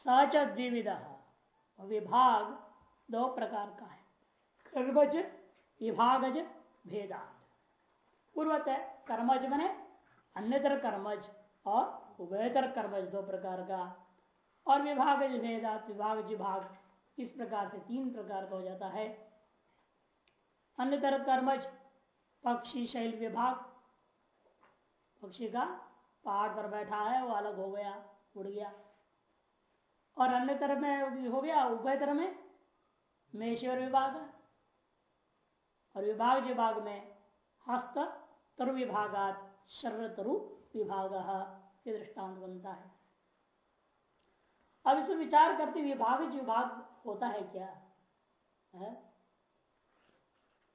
सच द्विविध। विभाग दो प्रकार का है। कर्मज, विभागज, भेदांत। पूर्वत है, कर्मज बने अन्यतर कर्मज और उभयतर कर्मज दो प्रकार का। और विभागज, भेदात, विभाग विभाग इस प्रकार से तीन प्रकार का हो जाता है। अन्यतर कर्मज, पक्षी, शैल, विभाग। पक्षी का पहाड़ पर बैठा है, वो अलग हो गया, उड़ गया। और अन्य तरफ़ में हो गया, उभय तरफ़ में मेश्वर विभाग और विभाग विभाग में हस्त तरु विभागात शर्र तरु विभाग ये दृष्टांत बनता है। अब इस विचार करते विभाग विभाग होता है क्या? है?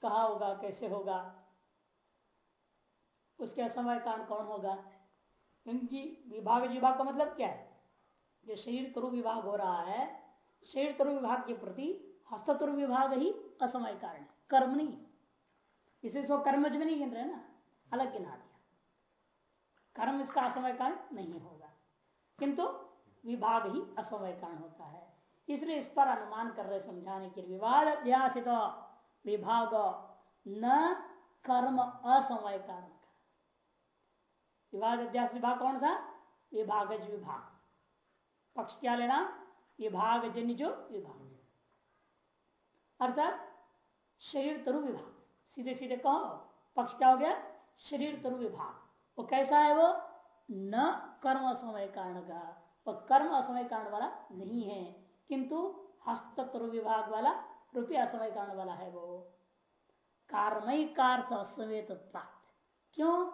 कहा होगा, कैसे होगा? उसके समय कारण कौन होगा? क्योंकि विभाग विभाग का मतलब क्या है? जो शरीर तरु विभाग हो रहा है, शरीर तरु विभाग के प्रति हस्त तरु विभाग ही असमय कारण है, कर्म नहीं इसे सो कर्मज में नहीं गिन रहे ना, अलग गिना दिया। कर्म इसका असमय कारण नहीं होगा, किंतु विभाग ही असमय कारण होता है। इसलिए इस पर अनुमान कर रहे समझाने के विवाद अध्यासित विभाग न कर्म असमय कारण विवाद अध्यास विभाग कौन सा? विभागज विभाग। पक्ष क्या लेना विभाग। जन्य जो विभाग अर्थात शरीर तरु विभाग। सीधे सीधे कहो, पक्ष क्या हो गया? शरीर तरु विभाग। वो कैसा है वो? न कर्म असमय कारण का। वो कर्म असमय कारण वाला नहीं है, किंतु हस्त तरु विभाग वाला रुपये असमय कारण वाला है वो। कार्मय कार्थ असमय क्यों?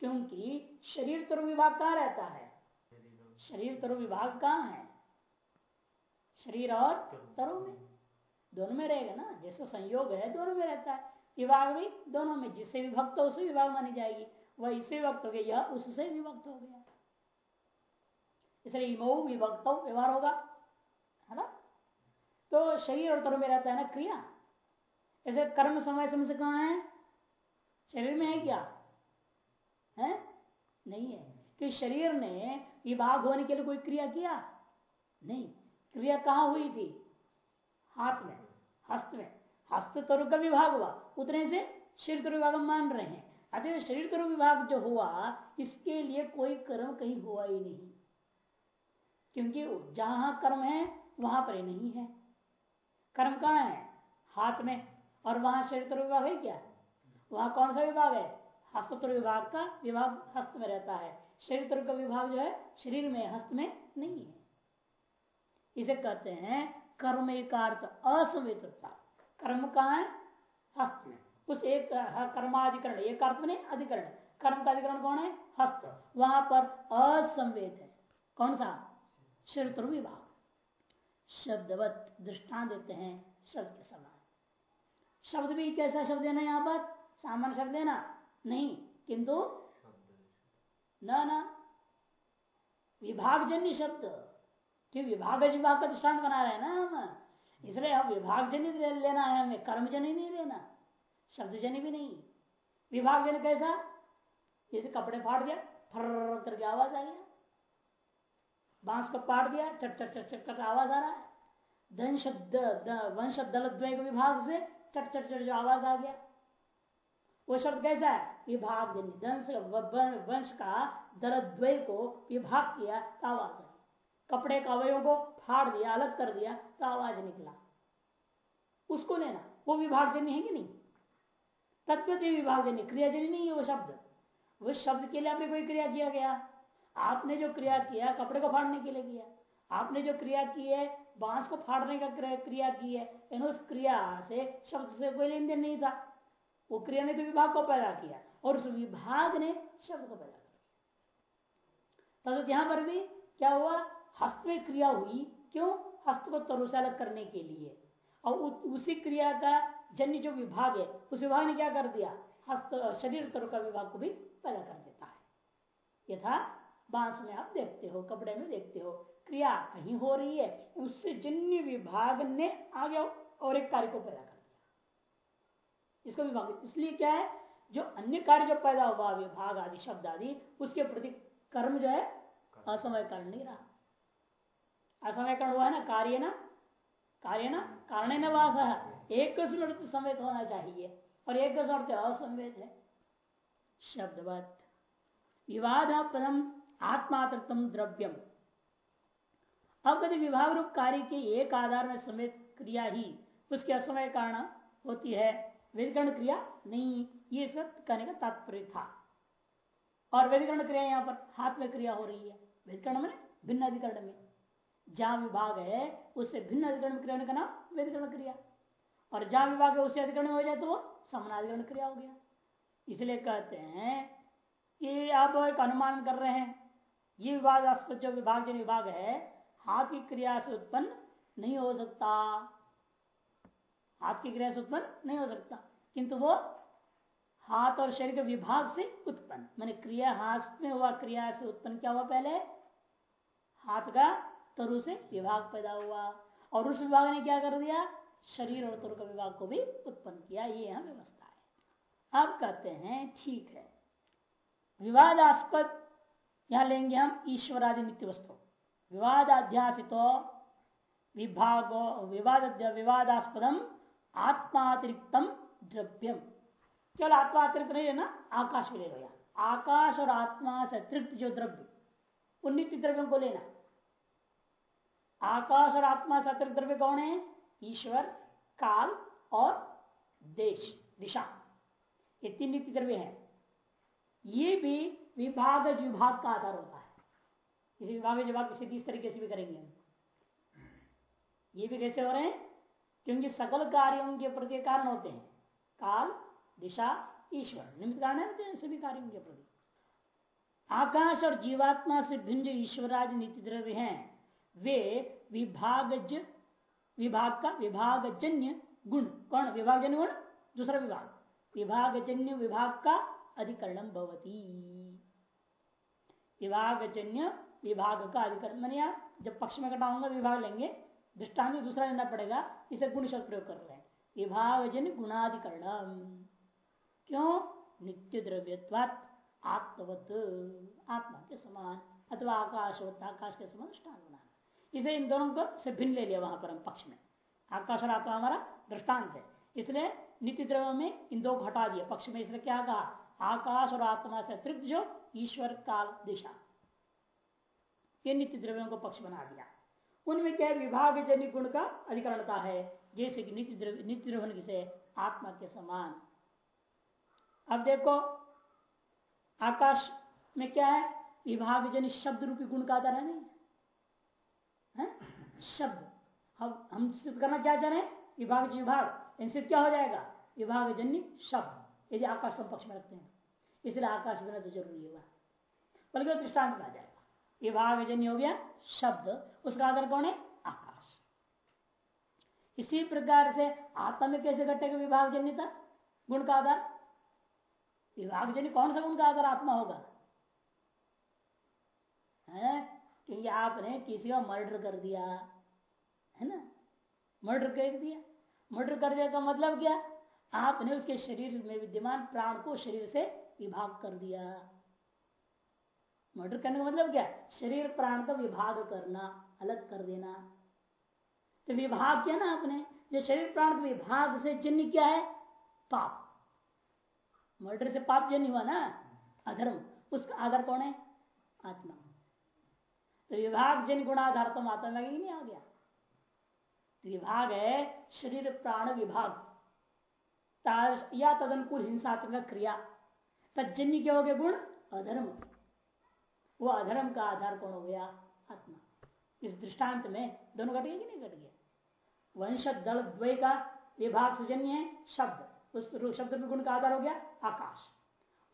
क्योंकि शरीर तरु विभाग कहा रहता है? शरीर तरु विभाग कहाँ है? शरीर और तरु में। दोनों में रहेगा ना? जैसे संयोग है, दोनों में रहता है। विभाग भी दोनों में, जिससे विभक्त हो, उसे विभाग मानी जाएगी। वह इससे विभक्त हो गया, यह उससे विभक्त हो गया। इसलिए इमो विभक्त व्यवहार होगा, है ना? तो शरीर और तरु में रहता है ना क्रिया। ऐसे कर्म समय समय से कहा है? शरीर में है क्या? है? नहीं है। कि शरीर ने विभाग होने के लिए कोई क्रिया किया? नहीं। क्रिया कहाँ हुई थी? हाथ में, हस्त में। हस्त तरु का विभाग हुआ। उतने से शरीर तरु विभाग मान रहे हैं। अतः शरीर तरु विभाग जो हुआ, इसके लिए कोई कर्म कहीं हुआ ही नहीं। क्योंकि जहाँ कर्म है, वहाँ पर नहीं है। कर्म कहाँ है? हाथ में। और वहाँ शरीर विभाग है क्या? वहाँ कौन सा विभाग है? हस्ततर विभाग का विभाग हस्त में रहता है। शरीर तरफ़ का विभाग जो है, शरीर में, हस्त में नहीं है। इसे कहते हैं कर्म एकार्थ असंवितता कर्म कहा है? हस्त में। उस एक कर्माधिकरण, एक अर्थ में अधिकरण। कर्म का अधिकरण कौन है? हस्त। वहाँ पर असंवेद है। कौन सा? शरीर विभाग शब्दवत दृष्टान देते हैं शब्द के समान। शब्द भी कैसा शब्द है ना यहाँ पर? सामान्य शब्द है ना? नहीं, किंतु न न। विभागजन्य शब्द। क्यों? विभाग विभाग का दृष्टांत बना रहे हैं ना हम। इसलिए हम विभागजन्य लेना है हमें कर्मजन्य नहीं लेना। शब्द शब्दजन्य भी नहीं। विभाग जन कैसा? जैसे कपड़े फाड़ दिया फर्र करके आवाज़ आ गया। बाँस को पाट दिया, चट चट चट चट कर आवाज़ आ रहा है। धन वंश दल विभाग से, चट चट चट, जो आवाज़ आ गया। वो शब्द कैसा है? विभाग वंश का दरद्वय को विभाग किया आवाज़ आई कपड़े का अवयों को फाड़ दिया, अलग कर दिया तो आवाज़ निकला। उसको लेना। वो विभागजन्य है कि नहीं? तत्वते विभागजन्य क्रियाजन्य नहीं है वो शब्द। वो शब्द के लिए आपने कोई क्रिया किया गया आपने जो क्रिया किया, कपड़े को फाड़ने के लिए किया। आपने जो क्रिया की है, बाँस को फाड़ने का क्रिया की है उस क्रिया से, शब्द से कोई लेन देन नहीं था। वो क्रिया ने तो विभाग को पैदा किया और उस विभाग ने शब्द को पैदा किया। तब यहाँ पर भी क्या हुआ? हस्त में क्रिया हुई। क्यों? हस्त को तरु से अलग करने के लिए। और उसी क्रिया का जन्य जो विभाग है, उस विभाग ने क्या कर दिया? हस्त, शरीर तरु का विभाग को भी पैदा कर देता है। यथा बाँस में आप देखते हो, कपड़े में देखते हो, क्रिया कहीं हो रही है, उससे जन्य विभाग ने आगे और एक कार्य को पैदा कर इसको विभाग इसलिए क्या है जो अन्य कार्य जो पैदा हुआ विभाग आदि शब्द आदि उसके प्रति कर्म जो है असमय कारण नहीं रहा। असमय कर्ण हुआ है ना कार्य ना कार्य ना कारण न वास एक संवेद होना चाहिए और एक अर्थ असंवेद है। शब्दवत विवाद पदम आत्मातृत्व द्रव्यम। अब कभी विभाग रूप कार्य के एक आधार में समेत क्रिया ही उसके असमय कारण होती है। व्यधिकरण क्रिया नहीं, ये सब कहने का तात्पर्य था। और व्यधिकरण क्रिया यहाँ पर हाथ में क्रिया हो रही है। व्यधिकरण में भिन्न अधिकरण में। जहाँ विभाग है, उससे भिन्न अधिकरण क्रिया का नाम व्यधिकरण क्रिया। और जहाँ विभाग है, उसे अधिकरण हो जाए तो वो समानाधिकरण क्रिया हो गया। इसलिए कहते हैं कि आप एक अनुमान कर रहे हैं। ये विभाग जो विभाग जन विभाग है, हाथ की क्रिया से उत्पन्न नहीं हो सकता। हाथ की क्रिया से उत्पन्न नहीं हो सकता। किंतु वो हाथ और शरीर के विभाग से उत्पन्न। मैंने क्रिया हाथ में हुआ, क्रिया से उत्पन्न क्या हुआ पहले? हाथ का तरु से विभाग पैदा हुआ। और उस विभाग ने क्या कर दिया? शरीर और तरु का विभाग को भी उत्पन्न किया। ये यहाँ व्यवस्था है। अब कहते हैं, ठीक है। विवादास्पद, यहाँ लेंगे हम ईश्वरादि नित्य वस्तु। विवादाध्यासितो, विभाग विवाद विवादास्पदम आत्मातिरिक्तम द्रव्यम। केवल आत्मातिरिक्त नहीं है ना आकाश भी ले लो आकाश और आत्मा से अतिरिक्त जो द्रव्य उन नित्य द्रव्यों को लेना। आकाश और आत्मा से अतिरिक्त द्रव्य कौन है? ईश्वर, काल और देश, दिशा। ये तीन नित्य द्रव्य है। ये भी विभाग विभाग का आधार होता है। किसी विभाग विभाग किसी तीस तरीके से भी करेंगे ये भी कैसे हो रहे हैं? क्योंकि सकल कार्यों के प्रति कारण होते हैं। काल, दिशा, ईश्वर। निमित्त कारण है सभी कार्यों के प्रति। आकाश और जीवात्मा से भिन्न जो ईश्वराज नीति द्रव्य हैं। वे विभागज, विभाग का विभागजन्य गुण। कौन? विभागजन्य गुण? दूसरा विभाग। विभागजन्य विभाग का अधिकरणम भवती। विभागजन्य विभाग का अधिकरण। मैंने जब पक्ष में घटाऊँगा विभाग लेंगे। दृष्टांत में दूसरा लेना पड़ेगा, इसे गुण शब्द प्रयोग कर रहे हैं। विभागजन गुणाधिकरण क्यों? नित्य द्रव्यत्वात आत्मवत, आत्मा के समान, अथवा आकाशवत आकाश के समान दृष्टान बनाना। इसे इन दोनों को से भिन्न ले लिया वहाँ पर हम पक्ष में। आकाश और आत्मा हमारा दृष्टांत है। इसलिए नित्य द्रव्य में इन दो घटा दिया। पक्ष में इसलिए क्या कहा? आकाश और आत्मा से अतिरिक्त जो ईश्वर काल दिशा। ये नित्य द्रव्यों को पक्ष बना दिया। उनमें क्या विभाग जनिक गुण का अधिकरणता है, जैसे कि नित्य द्रव्य नित्य से आत्मा के समान। अब देखो, आकाश में क्या है? विभाग जनित शब्द रूपी गुण का आधार है नहीं? है? शब्द। हम हम सिद्ध करना क्या चाह रहे हैं? विभाग विभाग। इनसे क्या हो जाएगा? विभाग जन्य शब्द, यदि आकाश को पक्ष में रखते हैं। इसलिए आकाश बिना तो ज़रूरी होगा। बल्कि दृष्टांत आ जाएगा। विभाग जन्य हो गया शब्द। उसका आधार कौन है? आकाश। इसी प्रकार से आत्मा में कैसे घटेगा विभाग जन्यता गुण का आधार। विभाग जन्य कौन सा गुण का आधार? आत्मा होगा। है? क्योंकि आपने किसी का मर्डर कर दिया। है ना? मर्डर कर दिया। मर्डर कर दिया का मतलब क्या? आपने उसके शरीर में विद्यमान प्राण को शरीर से विभाग कर दिया। मर्डर करने का मतलब क्या? शरीर प्राण का विभाग करना। अलग कर देना। तो विभाग किया ना आपने, जो शरीर प्राण विभाग से जन्य क्या है? पाप। मर्डर से पाप जन्य हुआ ना? अधर्म। उसका आधार कौन है? आत्मा। तो विभाग जन गुणाधार तो माता ही नहीं आ गया। तो विभाग है शरीर प्राण विभाग। या तदनुकूल हिंसात्मक क्रिया। तजन्य क्या हो गया गुण? अधर्म। वो अधर्म का आधार कौन हो गया? आत्मा। इस दृष्टांत में दोनों घट गया कि नहीं घट गया वंश दल द्वय का विभाग सजन्य है, शब्द। उस शब्द में गुण का आधार हो गया आकाश।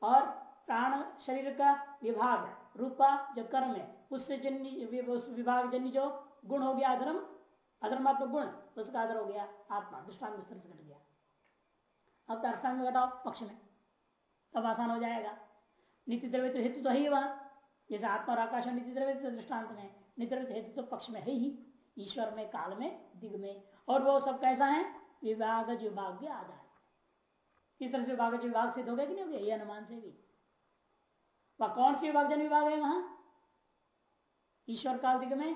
और प्राण शरीर का विभाग, रूपा, जो कर्म है उससे जन्य विभाग जन्य जो गुण हो गया अधर्म, अधर्मात्मक गुण, उसका आधार हो गया आत्मा। दृष्टान विस्तर से घट गया। अब दृष्टान में घटाओ, पक्ष में। तब आसान हो जाएगा। नित्य द्रव्य तो हेतु तो है वहाँ। जैसे आत्मा और आकाश नित्य द्रव्य दृष्टांत में। नित्य हेतु तो पक्ष में है ही, ईश्वर में, काल में, दिग में। और वो सब कैसा है? विभाग विभाग के आधार। इस तरह से विभाग विभाग सिद्ध हो गया कि नहीं हो गया? ये अनुमान से भी। वह कौन सी विभाग जन विभाग है वहाँ? ईश्वर काल, दिग में?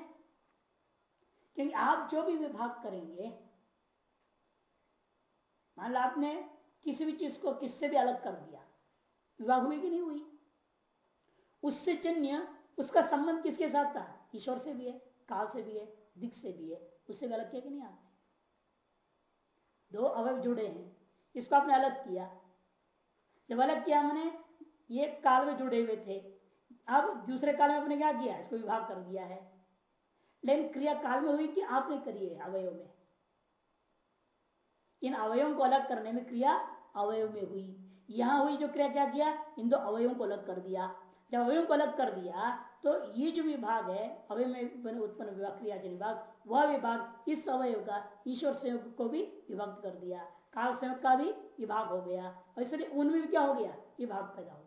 क्योंकि आप जो भी विभाग करेंगे, मान लो आपने किसी भी चीज़ को किससे भी अलग कर दिया, विभाग हुई कि नहीं हुई? उससे जन्य उसका संबंध किसके साथ था? ईश्वर से भी है, काल से भी है, दिख से भी है। उससे भी अलग किया कि नहीं आपने? दो अवय जुड़े हैं। इसको आपने अलग किया। जब अलग किया मैंने ये काल में जुड़े हुए थे। अब दूसरे काल में आपने क्या किया? इसको विभाग कर दिया है। लेकिन क्रिया काल में हुई कि आपने करी है अवयव में। इन अवयवों को अलग करने में क्रिया अवयव में हुई। यहाँ हुई जो क्रिया क्या किया? इन दो अवयवों को अलग कर दिया। जब अवयव को अलग कर दिया तो ये जो विभाग है अवय में उत्पन्न विभाग क्रिया विभाग, वह विभाग इस अवयव का ईश्वर संयोग को भी विभक्त कर दिया। काल संयोग का भी विभाग हो गया। और इसलिए उनमें भी क्या हो गया? विभाग पैदा हो गया।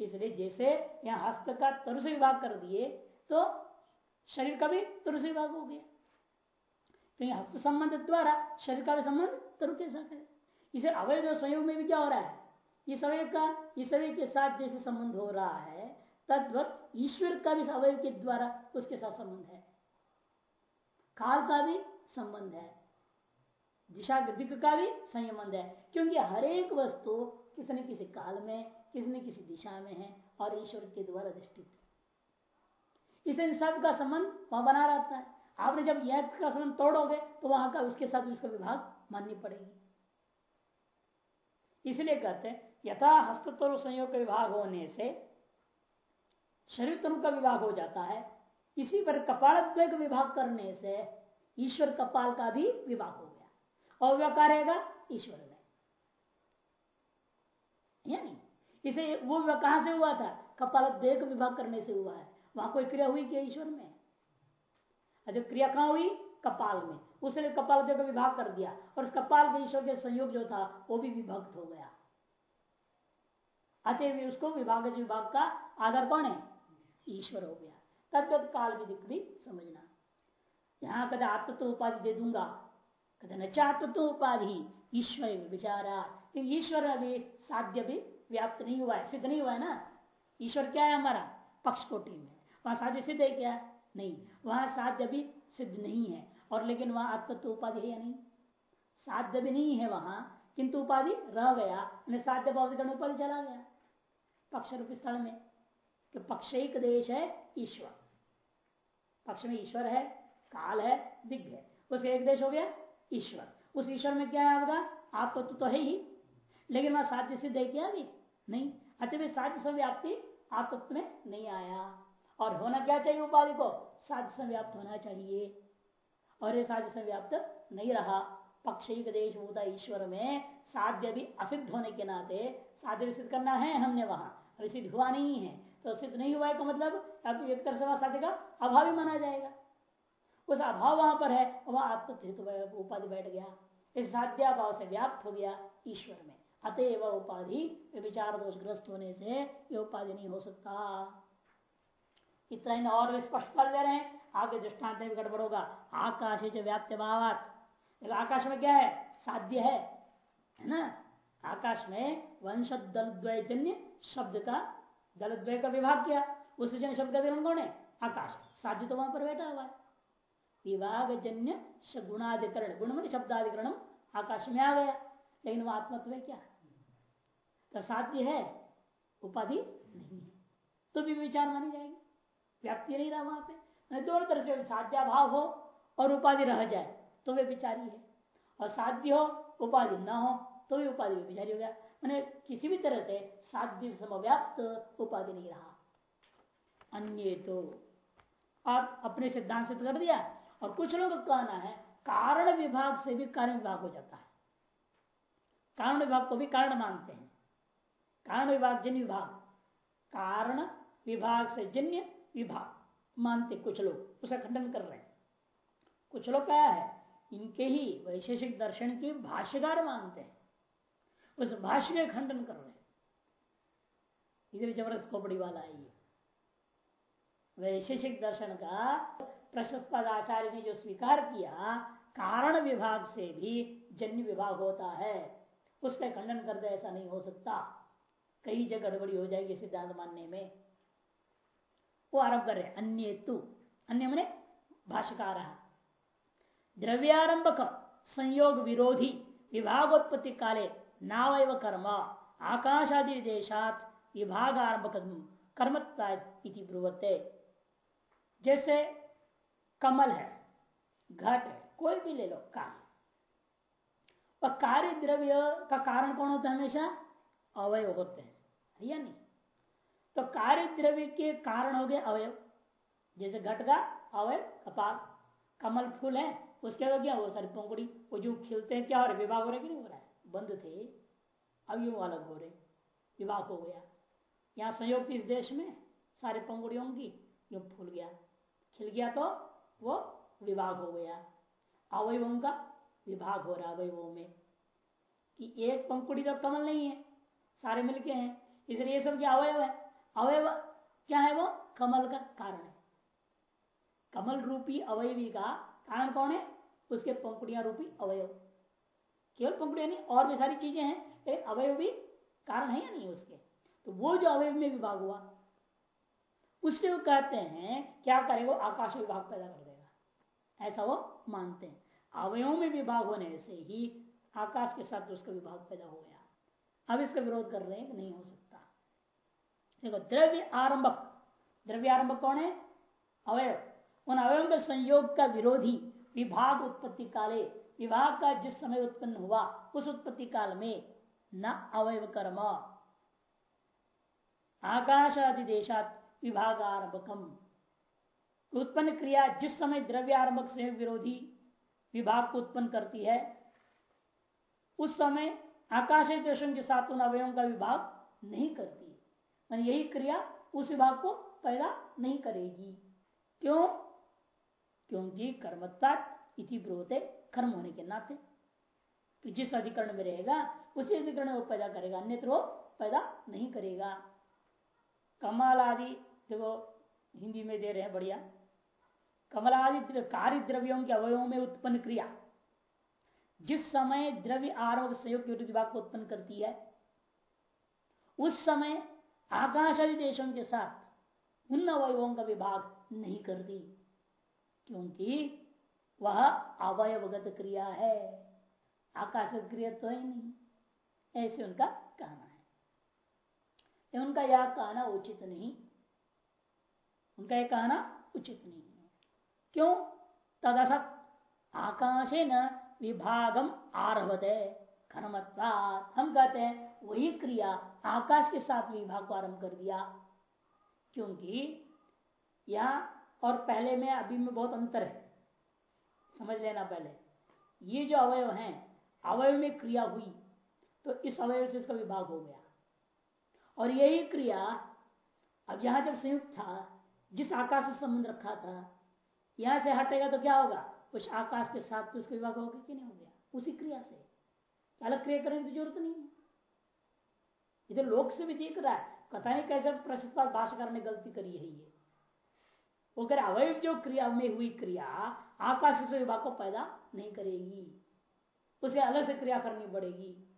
इसलिए जैसे यहाँ हस्त का तरु से विभाग कर दिए तो शरीर का भी तरु से विभाग हो गया। क्योंकि हस्त संबंध द्वारा शरीर का भी संबंध तरु के साथ है। इसे अवैध संयोग में भी क्या हो रहा है? इस अवय का, इस अवय के साथ जैसे संबंध हो रहा है तद्वत ईश्वर का भी अवय के द्वारा उसके साथ संबंध है। काल का भी संबंध है। दिशा दिक का भी संबंध है। क्योंकि हर एक वस्तु किसी न किसी काल में, किसी न किसी दिशा में है और ईश्वर के द्वारा अधिष्ठित इसे सब का संबंध वहाँ बना रहता है। आपने जब यह का संबंध तोड़ोगे तो वहाँ का उसके साथ उसका विभाग माननी पड़ेगी। इसलिए कहते हैं, यथा हस्तत्व संयोग का विभाग होने से शरीर तनु का विभाग हो जाता है। इसी पर कपाल का विभाग करने से ईश्वर कपाल का भी विभाग हो गया। और वह करेगा ईश्वर में। नहीं इसे वो कहाँ से हुआ था? कपाल का विभाग करने से हुआ है। वहाँ कोई क्रिया हुई क्या ईश्वर में? जब क्रिया कहाँ हुई? कपाल में। उसने कपाल का विभाग कर दिया। और उस कपाल के ईश्वर के संयोग जो था, वो भी विभक्त हो गया। अतः उसको विभाग विभाग का आधार कौन है? ईश्वर हो गया। तद्वत काल विधिक भी समझना। यहाँ कदा आत्मत्व उपाधि दे दूँगा, कदा न चात्मत्व उपाधि ईश्वर विचारा। ईश्वर अभी साध्य भी व्याप्त नहीं हुआ है, सिद्ध नहीं हुआ है ना? ईश्वर क्या है हमारा? पक्ष कोटि में। वहाँ साध्य सिद्ध है क्या? नहीं। वहाँ साध्य भी सिद्ध नहीं है। और लेकिन वहाँ आत्मत्व उपाधि है या नहीं? साध्य भी नहीं है वहाँ, किंतु उपाधि रह गया। साध्य भाव उपाधि चला गया। पक्ष रूप स्थल में। कि पक्ष एक देश है ईश्वर। पक्ष में ईश्वर है काल है दिग्ध है। उसका एक देश हो गया ईश्वर। उस ईश्वर में क्या है आपको तो, तो है ही। लेकिन वहाँ साध्य सिद्ध है क्या अभी? नहीं। अतः साध्य संव्याप्ति आप तत्व में नहीं आया। और होना क्या चाहिए उपाधि को? साध्य संव्याप्त होना चाहिए। और ये साध्य संव्याप्त नहीं रहा। पक्ष देश होता ईश्वर में। साध्य भी असिद्ध होने के नाते साध्य सिद्ध करना है हमने वहाँ। सिद्ध हुआ नहीं है। तो सिद्ध नहीं हुआ है का मतलब? अब एक तरह से वहाँ साध्य का अभाव ही माना जाएगा। उस अभाव वहाँ पर है वहाँ आत्मचित उपाधि बैठ गया। इस साध्याभाव से व्याप्त हो गया ईश्वर में। अतएव उपाधि विचार दोषग्रस्त होने से ये उपाधि नहीं हो सकता। इतना ही और स्पष्ट कर दे रहे हैं। आगे दृष्टांत में गड़बड़ होगा। आकाश जो व्याप्त भावात आकाश में क्या है? साध्य है है ना? आकाश में वंश दल द्वयजन्य शब्द का दल द्वय का विभाग किया, उस जन्य शब्द का विवरण कौन है? आकाश। साध्य तो वहाँ पर बैठा हुआ है। विभाग जन्य गुणाधिकरण गुण मन शब्दाधिकरण आकाश में आ गया। लेकिन वह आत्मत्व है क्या? तो साध्य है, उपाधि नहीं है। तो भी विचार मानी जाएगी। व्याप्ति नहीं रहा वहाँ पे। दोनों तरह से साध्या भाव हो और उपाधि रह जाए तो वे विचारी है। और साध्य हो, उपाधि न हो तो भी उपाधि विचारी हो गया। मैंने किसी भी तरह से साध्य समव्याप्त उपाधि नहीं रहा। अन्य तो आप अपने सिद्धांत सिद्ध कर दिया और कुछ लोग का कहना है, कारण विभाग से भी कारण विभाग हो जाता है। कारण विभाग को भी कारण मानते हैं। कारण विभाग जन्य विभाग। कारण विभाग से जन्य विभाग मानते कुछ लोग उसका खंडन कर रहे हैं। कुछ लोग क्या है, इनके ही वैशेषिक दर्शन के भाष्यकार मानते हैं। उस भाष्य के खंडन कर रहे इधर ज़बरदस्त खोपड़ी वाला है ये। वैशेषिक दर्शन का प्रशस्त आचार्य ने जो स्वीकार किया, कारण विभाग से भी जन्य विभाग होता है। उसका खंडन कर दे ऐसा नहीं हो सकता। कई जगह गड़बड़ी हो जाएगी सिद्धांत मानने में। वो आरोप कर रहे अन्य तु अन्य मैंने भाष्यकार। द्रव्यारंभक संयोग विरोधी, विभागोत्पत्ति काले नावय कर्म आकाशादि देशात विभाग आरंभ कर्मत्ता ब्रुवते। जैसे कमल है, घट है, कोई भी ले लो कार्य और कार्य द्रव्य का कारण कौन होता है हमेशा? अवयव होते हैं। या नहीं? तो कार्य द्रव्य के कारण हो गए अवयव जैसे घट का अवयव कपाल, कमल फूल है, उसके बाद क्या हो सारी पंखुड़ी वो जो खिलते हैं, क्या हो रहे विभाग हो रहे कि नहीं हो रहा है? बंद थे, अब यू अलग हो रहे, विवाह हो गया। यहाँ संयोग थी इस देश में सारे पंखुड़ियों की यू फूल गया। खिल गया तो वो विभाग हो गया। अवयवों का विभाग हो रहा अवयवों में। कि एक पंखुड़ी तो कमल नहीं है, सारे मिलके हैं। इसलिए ये सब क्या अवयव है, अवयव क्या है वो? कमल का कारण है। कमल रूपी अवयवी का कारण कौन है? उसके पंखुड़िया रूपी अवयव। केवल पंखुड़िया नहीं और भी सारी चीज़ें हैं, लेकिन अवयव भी कारण है या नहीं उसके? तो वो जो अवयव में विभाग हुआ, उससे वो कहते हैं, क्या करेगा आकाश विभाग पैदा कर देगा। ऐसा वो मानते हैं। अवयवों में विभाग होने से ही आकाश के साथ उसका विभाग पैदा हो गया। अब इसका विरोध कर रहे हैं नहीं हो सकता। देखो, द्रव्य आरंभक द्रव्य आरंभक कौन है? अवयव। उन अवयव के संयोग का विरोधी विभाग उत्पत्ति काले विभाग का जिस समय उत्पन्न हुआ, उस उत्पत्ति काल में न अवयव कर्म आकाश आदि देशात विभाग आरंभकम उत्पन्न क्रिया जिस समय द्रव्य आरंभक से विरोधी विभाग को उत्पन्न करती है, उस समय आकाश देशों के साथ उन अवयों का विभाग नहीं करती। मान यही क्रिया उस विभाग को पैदा नहीं करेगी। क्यों? क्योंकि कर्मत्ता इति ब्रोते कर्म होने के नाते। कि जिस अधिकरण में रहेगा, उसी अधिकरण वो पैदा करेगा अन्यत्र पैदा नहीं करेगा। कमल आदि, देखो, हिंदी में दे रहे हैं बढ़िया। कमलादि कार्य द्रव्यों के अवयवों में उत्पन्न क्रिया। जिस समय द्रव्य आरोग्य विरुद्ध विभाग को उत्पन्न करती है, उस समय आकाश आदि देशों के साथ उन अवयवों का विभाग नहीं करती। क्योंकि वह अवयवगत क्रिया है। आकाश क्रिया तो है नहीं। ऐसे उनका कहना है। उनका यह कहना उचित नहीं। उनका यह कहना उचित नहीं है। क्यों? तदसत आकाशे न विभागम आरभते। कर्मत्वा हम कहते हैं, वही क्रिया आकाश के साथ विभाग को आरंभ कर दिया। क्योंकि यहाँ और पहले में अभी में बहुत अंतर है। समझ लेना पहले। ये जो अवयव हैं, अवयव में क्रिया हुई तो इस अवयव से इसका विभाग हो गया। और यही क्रिया अब यहाँ जब संयुक्त था, जिस आकाश से संबंध रखा था, यहाँ से हटेगा तो क्या होगा? उस आकाश के साथ तो उसका विभाग होगा कि नहीं हो गया? उसी क्रिया से। अलग क्रिया करने की ज़रूरत नहीं है। इधर लोक से भी दिख रहा है कथा नहीं कैसे प्रसिद्ध भाषा ने गलती करी है ये। वो कह अवैव जो क्रिया में हुई क्रिया आकाश से विभाग को पैदा नहीं करेगी। उसे अलग से क्रिया करनी पड़ेगी।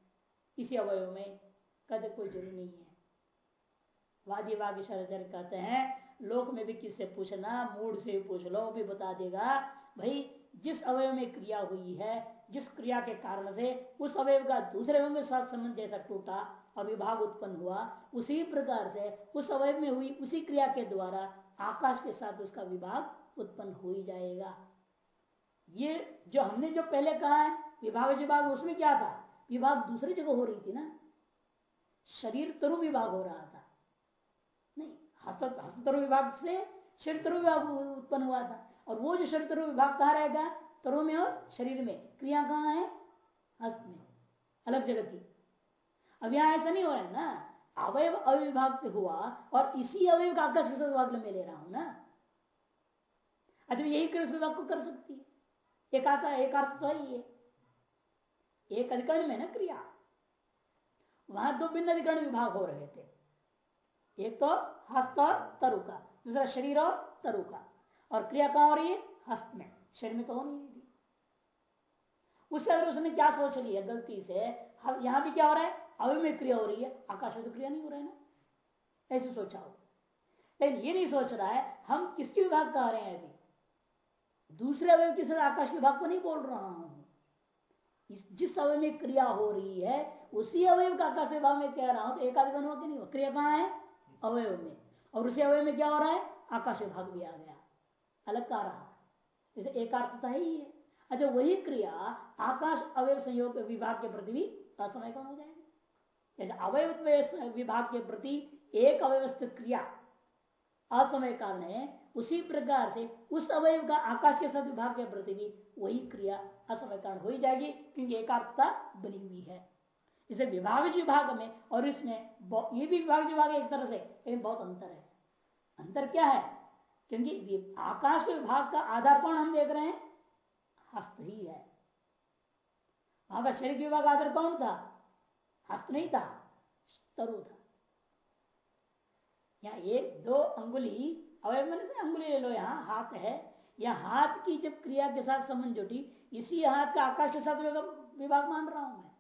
इसी अवयव में कहते कोई ज़रूरी नहीं है। वादी वादी शरचर कहते हैं, लोक में भी किससे पूछना, मूड से पूछ लो भी बता देगा, भाई, जिस अवयव में क्रिया हुई है, जिस क्रिया के कारण से उस अवयव का दूसरे अवयव के साथ संबंध जैसा टूटा और विभाग उत्पन्न हुआ, उसी प्रकार से उस अवयव में हुई उसी क्रिया के द्वारा आकाश के साथ उसका विभाग उत्पन्न हो ही जाएगा। ये जो हमने जो पहले कहा है, विभाग विभाग, उसमें क्या था? विभाग दूसरी जगह हो रही थी ना। शरीर तरु विभाग हो रहा था। नहीं हस्तरु विभाग से शरीर तरु विभाग उत्पन्न हुआ था। और वो जो शरीर तरु विभाग कहा रहेगा? तरु में और शरीर में। क्रिया कहाँ है? हस्त में। अलग जगह थी। अब यहाँ ऐसा नहीं हो रहा है ना। अवयव अविभाग हुआ और इसी अवयव का आकाश विभाग में ले रहा हूँ ना। अच्छा यही कृष्ण विभाग को कर सकती है। एक आता एक अर्थ तो ही है एक अधिकरण में ना क्रिया। वहाँ दो भिन्न अधिकरण विभाग हो रहे थे। एक तो हस्त और तरु का दूसरा शरीर और तरु का और क्रिया कहा हो रही है? हस्त में। शरीर में तो हो नहीं रही उससे अगर उसने क्या सोच लिया गलती से। यहाँ भी क्या हो रहा है? अवय में क्रिया हो रही है। आकाश में तो क्रिया नहीं हो रहा है ना। ऐसे सोचा हो। लेकिन ये नहीं सोच रहा है, हम किसके विभाग का आ रहे हैं अभी? दूसरे अवयव के साथ आकाश विभाग को नहीं बोल रहा हूँ। जिस अवय में क्रिया हो रही है, उसी अवयव का आकाश विभाग में कह रहा हूँ तो बनो कि नहीं? क्रिया कहाँ है? अवयव में। और उसी अवय में क्या हो रहा है? आकाश विभाग भी आ गया। अलग का रहा। जैसे एकार्थता ही है। अच्छा वही क्रिया आकाश अवयव संयोग विभाग के प्रति भी असमय हो जाएगी। जैसे अवयव विभाग के प्रति एक अव्यवस्थित क्रिया असमय कारण है उसी प्रकार से उस अवयव का आकाश के साथ विभाग के प्रति भी वही क्रिया असमय कारण हो ही जाएगी, क्योंकि एकार्थता बनी हुई है। इसे विभाग विभाग में, और इसमें ये भी विभाग विभाग एक तरह से, लेकिन बहुत अंतर है। अंतर क्या है? क्योंकि आकाश के विभाग का आधार कौन हम देख रहे हैं? हस्त ही है। वहाँ का शरीर विभाग आधार कौन था? हस्त नहीं था तरु था। यहाँ एक, दो अंगुली अवय मन से अंगुली ले लो, यहाँ हाथ है। या हाथ की जब क्रिया के साथ संबंध जुटी, इसी हाथ का आकाश के साथ विभाग मान रहा हूँ मैं।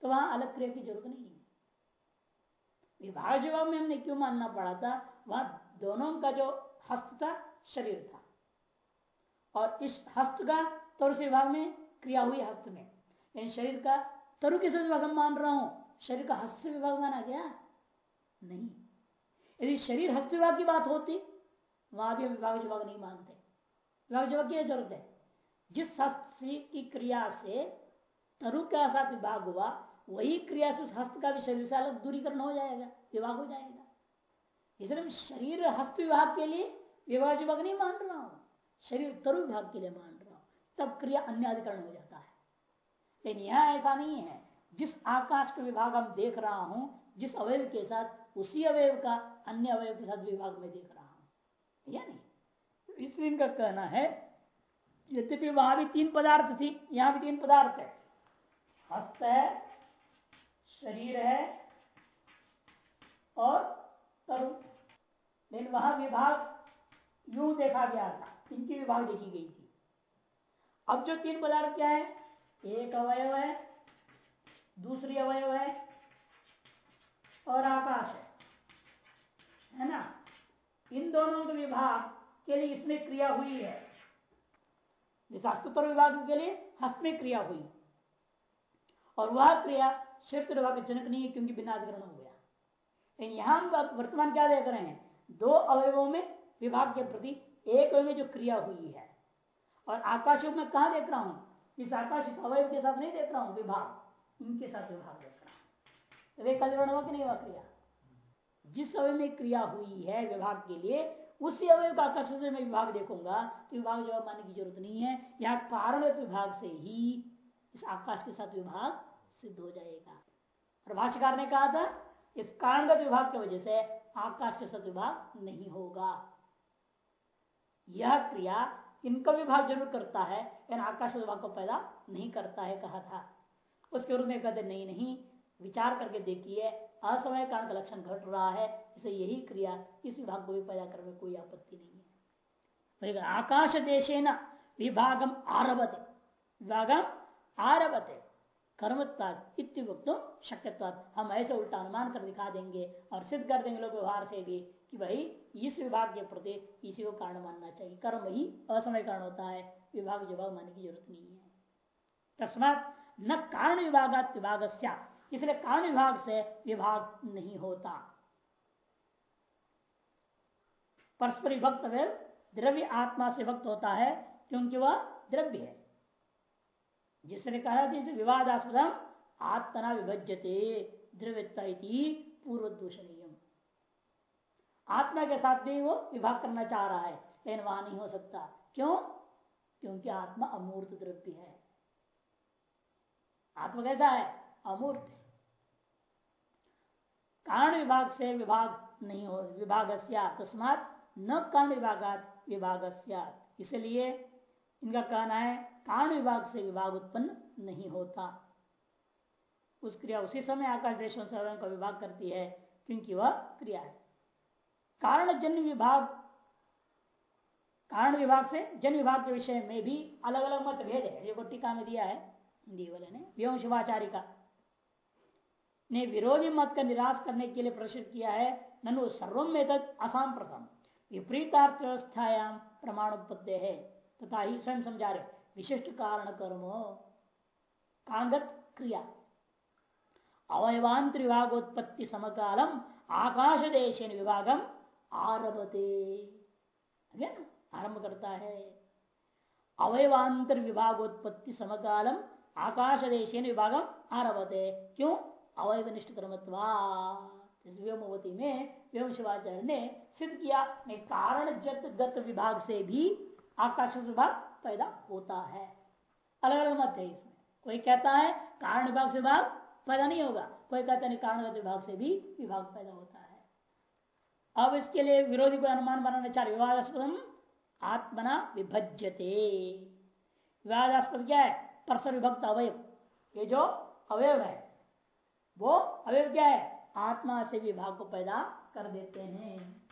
तो वहाँ अलग क्रिया की ज़रूरत नहीं है। विभाग जवाब में हमने क्यों मानना पड़ा था, वहाँ दोनों का जो हस्त था, शरीर था। और इस हस्त का तरु से विभाग में क्रिया हुई हस्त में। यानी शरीर का तरु के साथ विभाग मान रहा हूँ। शरीर का हस्त विभाग माना गया? नहीं। यदि शरीर हस्त विभाग की बात होती वहाँ भी विभाग विभाग नहीं मानते। विभाग विभाग की ज़रूरत है। जिस हस्त की क्रिया से तरु के साथ विभाग हुआ, वही क्रिया से उस हस्त का भी शरीर से अलग दूरीकरण हो जाएगा, विभाग हो जाएगा। इसलिए शरीर हस्त विभाग के लिए विभाग विभाग नहीं मान रहा हूँ। शरीर तरु विभाग के लिए मान रहा हूँ। तब क्रिया अन्य अधिकरण हो जाता है। लेकिन यहाँ ऐसा नहीं है। जिस आकाश का विभाग हम देख रहा हूँ, जिस अवयव के साथ, उसी अवयव का अन्य अवयव के साथ विभाग में देख या नहीं इसलिए इनका कहना है, यद्यपि वहाँ भी तीन पदार्थ थी, यहाँ भी तीन पदार्थ है। हस्त है, शरीर है और तरु लेकिन वहाँ विभाग यू देखा गया था, इनकी विभाग देखी गई थी। अब जो तीन पदार्थ क्या है? एक अवयव है, दूसरी अवयव है और आकाश है। है ना? इन दोनों के विभाग के लिए इसमें क्रिया हुई है। जैसे हस्तोत्तर विभाग के लिए हस्त में क्रिया हुई। और वह क्रिया क्षेत्र विभाग जनक नहीं है, क्योंकि बिना अधिकरण हो गया। लेकिन यहाँ वर्तमान क्या देख रहे हैं? दो अवयवों में विभाग के प्रति एक अवय में जो क्रिया हुई है। और आकाश में कहा देख रहा हूँ? इस आकाश अवयव के साथ नहीं देख रहा हूँ, विभाग। इनके साथ विभाग देख रहा हूँ। वे कल्याण हुआ कि नहीं हुआ क्रिया। जिस अवय में क्रिया हुई है विभाग के लिए, उसी अवय का आकाश से मैं विभाग देखूँगा तो विभाग जवाब मानने की ज़रूरत नहीं है। यहाँ कारण विभाग से ही इस आकाश के साथ विभाग सिद्ध हो जाएगा। और भाष्यकार ने कहा था, इस कारणगत विभाग की वजह से आकाश के साथ विभाग नहीं होगा। यह क्रिया इनका विभाग ज़रूर करता है लेकिन आकाश विभाग को पैदा नहीं करता है, कहा था। उसके रूप में कहते, नहीं नहीं, विचार करके देखिए असमय कारण का लक्षण घट रहा है, इसे यही क्रिया इस विभाग को भी पैदा करने में कोई आपत्ति नहीं है। आकाश देशे विभागम आरभते। विभागम आरभते कर्मत्वाद इत्युक्त शक्यत्वाद हम ऐसे उल्टा अनुमान कर दिखा देंगे और सिद्ध कर देंगे लोग व्यवहार से भी कि भाई, इस विभाग के प्रति इसी को कारण मानना चाहिए। कर्म ही असमय कारण होता है, विभाग विभाग मानने की ज़रूरत नहीं है। तस्मात न कारण विभाग विभाग इसलिए कारण विभाग से विभाग नहीं होता। परस्पर विभक्त द्रव्य आत्मा से भक्त होता है, क्योंकि वह द्रव्य है। जिसने कहा था विवादास्पदम आत्मना विभज्यते, द्रव्यता पूर्व दूषणीय आत्मा के साथ भी वो विभाग करना चाह रहा है, लेकिन वहाँ नहीं हो सकता। क्यों? क्योंकि आत्मा अमूर्त द्रव्य है। आत्मा कैसा है? अमूर्त कारण विभाग से विभाग नहीं हो विभाग तस्मात, न कारण विभाग विभाग इसलिए इनका कहना है, कारण विभाग से विभाग उत्पन्न नहीं होता। उस क्रिया उसी समय आकाश, देशों से का विभाग करती है, क्योंकि वह क्रिया है। कारण जन्य विभाग, कारण विभाग से जन विभाग के विषय में भी अलग अलग मत भेद है। ये टीका में दिया है वाले ने, व्योम शिवाचार्य का। ने विरोधी मत का निराश करने के लिए प्रदर्शित किया है, ननु सर्वम में असाम प्रथम विपरीतार्थ व्यवस्थायाम प्रमाण उत्पत्ति है। तथा ही स्वयं समझा रहे, विशिष्ट कारण कर्म, कांगत क्रिया। अवयवांतर विभागोत्पत्ति समकालम आकाश देश विभागम आरभते। आरंभ करता है। अवयवांतर विभागोत्पत्ति समकालम आकाश देश विभागम आरभते। क्यों? अवयवनिष्ठ कर्मत्वा में व्योम शिवाचार्य ने सिद्ध किया कारण जत गत विभाग से भी आकाश विभाग पैदा होता है। अलग अलग मत है इसमें। कोई कहता है, कारण विभाग से विभाग पैदा नहीं होगा। कोई कहता है कारणगत विभाग से भी विभाग पैदा होता है। अब इसके लिए विरोधी को अनुमान बनाना चाह विवादास्पद आत्मना विभज्यते। विवादास्पद क्या है? परसर विभक्त अवयव। ये जो अवयव है वो अवयव क्या है। आत्मा से विभाग को पैदा कर देते हैं।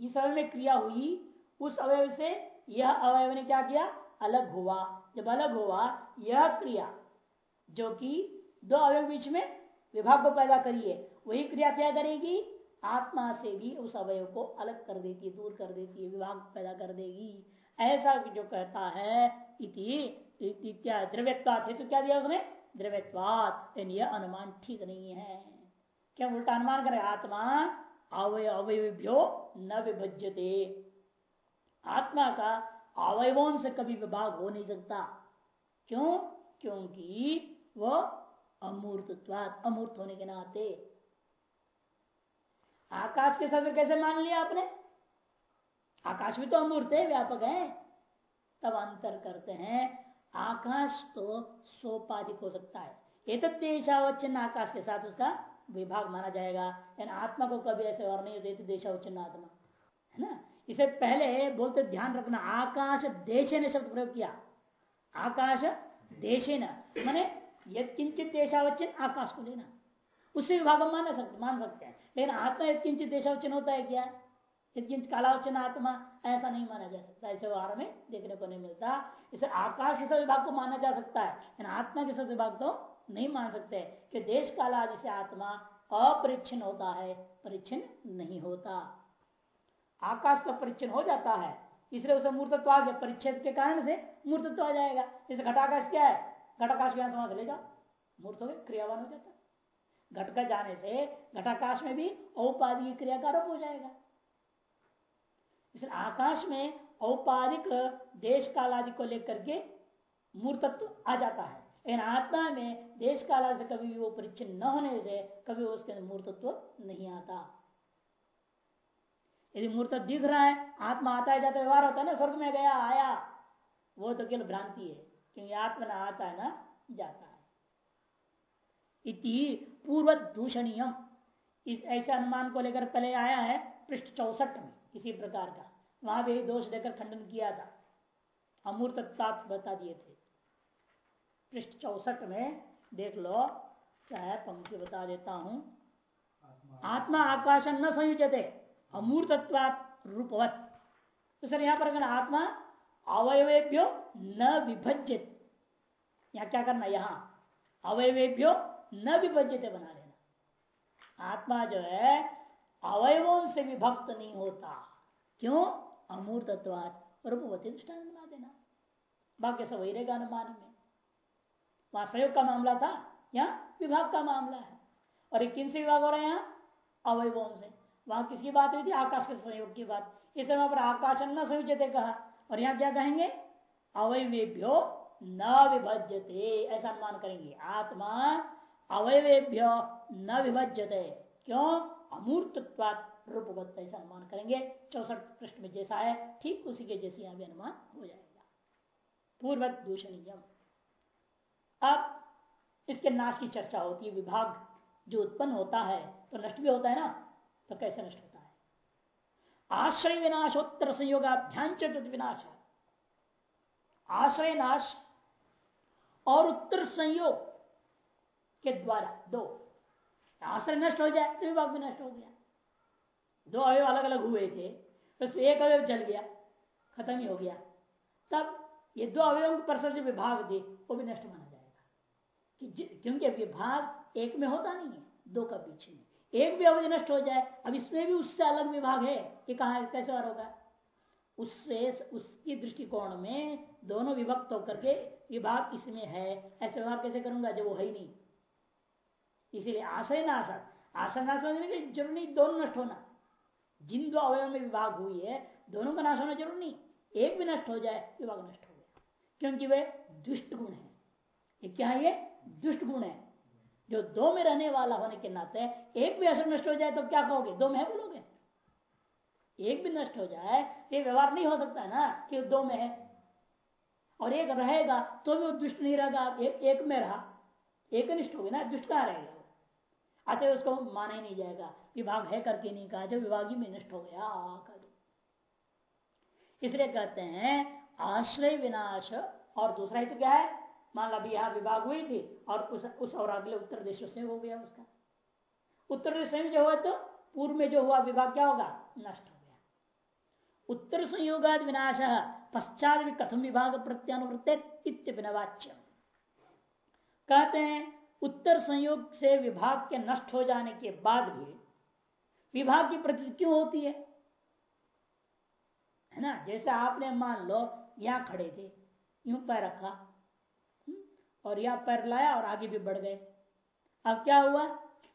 इस अवय में क्रिया हुई। उस अवयव से यह अवयव ने क्या किया? अलग हुआ। जब अलग हुआ, यह क्रिया, जो कि दो अवयव बीच में विभाग को पैदा करिए, वही क्रिया क्या करेगी? आत्मा से भी उस अवयव को अलग कर देती है, दूर कर देती है, विभाग पैदा कर देगी। ऐसा जो कहता है, इति द्रव्यत्वात हेतु क्या दिया उसने? द्रव्यत्वात यह अनुमान ठीक नहीं है। क्या उल्टा अनुमान करे? आत्मा अवय अवयव्यो न विभज्यते। आत्मा का अवयवों से कभी विभाग हो नहीं सकता। क्यों? क्योंकि वह अमूर्तत्वाद अमूर्त होने के नाते। आकाश के साथ कैसे मान लिया आपने? आकाश भी तो अमूर्त है, व्यापक है। तब अंतर करते हैं आकाश तो सोपाधिक हो सकता है। एक देशावचन आकाश के साथ उसका विभाग माना जाएगा। यानी आत्मा को कभी ऐसे और नहीं देते देशावचन आत्मा। है ना? इसे पहले बोलते ध्यान रखना। आकाश देश ने शब्द प्रयोग किया। आकाश देशे न मैंने यद किंचित देशावचन आकाश को लेना। उससे विभाग मान सकते मान सकते हैं। लेकिन आत्मा यद किंचित देशावचन होता है क्या? यद कालावचन आत्मा ऐसा नहीं माना जा सकता। ऐसे व्यवहार में देखने को नहीं मिलता। इसे आकाश के सब विभाग को माना जा सकता है, लेकिन आत्मा के साथ विभाग तो नहीं मान सकते कि देश काला जिसे आत्मा अपरिच्छिन्न होता है, परिच्छिन्न नहीं होता। आकाश का परिच्छिन्न हो जाता है, इसलिए उसे मूर्तत्व आ गया परिच्छेद के कारण से मूर्तत्व आ जाएगा। जैसे घटाकाश क्या है? घटाकाश यहाँ समाज ले जाओ, मूर्त हो गए, क्रियावान हो जाता घट का जाने से घटाकाश में भी औपाधिक क्रिया का आरोप हो जाएगा। इसलिए आकाश में औपाधिक देश काल आदि को लेकर के मूर्तत्व आ जाता है। लेकिन आत्मा में देश काल से कभी वो परिचय न होने से कभी उसके अंदर मूर्तत्व नहीं आता। यदि मूर्त दिख रहा है, आत्मा आता है जाता व्यवहार होता है ना, स्वर्ग में गया, आया, वो तो केवल भ्रांति है, क्योंकि आत्मा ना आता है, ना जाता है। इति पूर्व दूषणीय इस ऐसे अनुमान को लेकर पहले आया है, पृष्ठ चौसठ में। इसी प्रकार का। वहाँ भी दोष देकर खंडन किया था। अमूर्त बता दिए थे। पृष्ठ चौसठ में देख लो चाहे पंक्ति बता देता हूँ। आत्मा। आकाश न संयुजते अमूर्तत्वात रूपवत। तो सर यहाँ पर अगर आत्मा अवयवेभ्यो न विभजित यहाँ क्या करना यहाँ अवयवेभ्यो न विभजित बना लेना। आत्मा जो है अवयवों से विभक्त नहीं होता। क्यों? अमूर्तत्वात रूपवती दृष्टान बना देना। बाकी सब वही रहेगा अनुमान में। वहाँ संयोग का मामला था? यहाँ विभाग का मामला है। और एक किन से विभाग हो रहा है यहाँ? अवयवों से। वहाँ किसकी बात हुई थी? आकाश के संयोग की बात। इस समय पर आकाश न संयुजते कहा? और यहाँ क्या कहेंगे? अवयवेभ्यो न विभजते ऐसा अनुमान करेंगे। आत्मा अवयवेभ्यो न विभजते क्यों? अमूर्तत्वात रूपवत ऐसा अनुमान करेंगे। चौसठ पृष्ठ में जैसा है, ठीक उसी के जैसे यहाँ भी अनुमान हो जाएगा। पूर्व दूषणीयम। अब इसके नाश की चर्चा होती है। विभाग जो उत्पन्न होता है तो नष्ट भी होता है ना? तो कैसे नष्ट होता है? आश्रय विनाशोत्तर संयोगाभ्यान विनाश। आश्रय नाश और उत्तर संयोग के द्वारा, दो। आश्रय नष्ट हो जाए तो विभाग भी नष्ट हो गया। दो अवयव अलग अलग हुए थे, बस एक अवयव जल गया, खत्म ही हो गया। तब ये दो अवयवों के जो विभाग थे वो भी नष्ट माना कि क्योंकि विभाग एक में होता नहीं है, दो का बीच में। एक भी अवधि नष्ट हो जाए, अब इसमें भी उससे अलग विभाग है, ये कहा कैसे और होगा? उससे, उसकी दृष्टिकोण में दोनों विभक्त होकर के विभाग इसमें है, ऐसे व्यवहार कैसे करूँगा जब वो है ही नहीं? इसीलिए आशय ना आशा। नाश होने की ज़रूर नहीं दोनों नष्ट होना। जिन दो अवयव में विभाग हुई है दोनों का नाश होना ज़रूर नहीं। एक भी नष्ट हो जाए विभाग नष्ट हो गया। क्योंकि वे दुष्ट गुण है। ये क्या है ये? दुष्ट गुण है। जो दो में रहने वाला होने के नाते एक भी असर नष्ट हो जाए तो क्या कहोगे? दो में है बोलोगे? एक भी नष्ट हो जाए ये व्यवहार नहीं हो सकता ना कि दो में है। और एक रहेगा तो भी वो दुष्ट नहीं रहेगा। एक, एक में रहा। एक निष्ठ हो गया ना दुष्ट कहा रहेगा? अतः उसको माना ही नहीं जाएगा। विभाग है करके नहीं कहा, जब विभाग ही में नष्ट हो गया इसलिए कहते हैं, आश्रय विनाश, और दूसरा ही तो क्या है? मान लो अभी यहाँ विभाग हुई थी, और उस उस और अगले उत्तर देश से हो गया उसका। उत्तर देश संयोग जो हुआ तो पूर्व में जो हुआ विभाग क्या होगा? नष्ट हो गया। उत्तर संयोगाद विनाश पश्चात भी कथम विभाग प्रत्यानुवृत्त वाच्य कहते हैं उत्तर संयोग से विभाग के नष्ट हो जाने के बाद भी विभाग की प्रती क्यों होती है? है ना? जैसे आपने मान लो यहाँ खड़े थे यूँ पैर रखा हम्म, और यह पैर लाया और आगे भी बढ़ गए। अब क्या हुआ?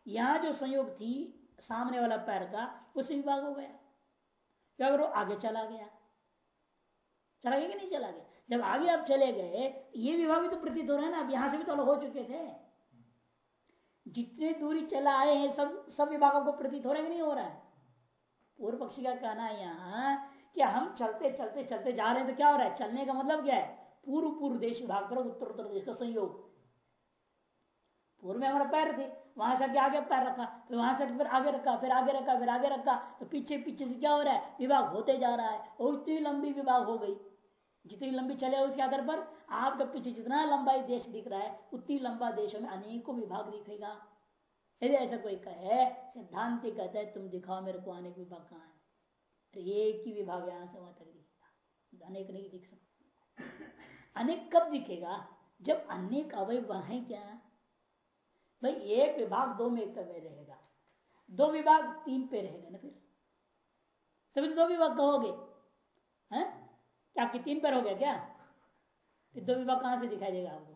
यहाँ जो संयोग थी सामने वाला पैर का उससे विभाग हो गया। क्या करो आगे चला गया? चला गया कि नहीं चला गया? जब आगे आप चले गए ये विभाग भी तो प्रतीत हो रहा है ना अब यहाँ से भी तो अलग हो चुके थे। जितनी दूरी चला आए हैं, सब सब विभागों को प्रतीत हो रहा है नहीं हो रहा है? पूर्व पक्षी का कहना है यहाँ कि हम चलते चलते चलते जा रहे हैं तो क्या हो रहा है? चलने का मतलब क्या है? पूर्व पूर्व देश विभाग करो, उत्तर उत्तर देश का संयोग। पूर्व में हमारा पैर थे, वहाँ से आगे पैर रखा, फिर वहाँ से फिर आगे रखा, फिर आगे रखा, फिर आगे रखा तो पीछे पीछे से क्या हो रहा है? विभाग होते जा रहा है। और इतनी लंबी विभाग हो गई। जितनी लंबी चले उसके आधार पर आपका पीछे जितना लंबा देश दिख रहा है, उतनी लंबा देशों में अनेकों विभाग दिखेगा। यदि ऐसा कोई कहे, सिद्धांति कहते हैं, तुम दिखाओ मेरे को अनेक विभाग कहाँ है? एक ही विभाग यहाँ से वहाँ तक दिखेगा। अनेक नहीं दिख सकता। अनेक कब दिखेगा? जब अनेक अवयव है क्या? भाई, एक विभाग दो में एक में रहेगा। दो विभाग तीन पे रहेगा ना फिर? तभी तो दो विभाग कहोगे, हैं? क्या आपकी तीन पर हो गया क्या? दो विभाग कहाँ से दिखाई देगा आपको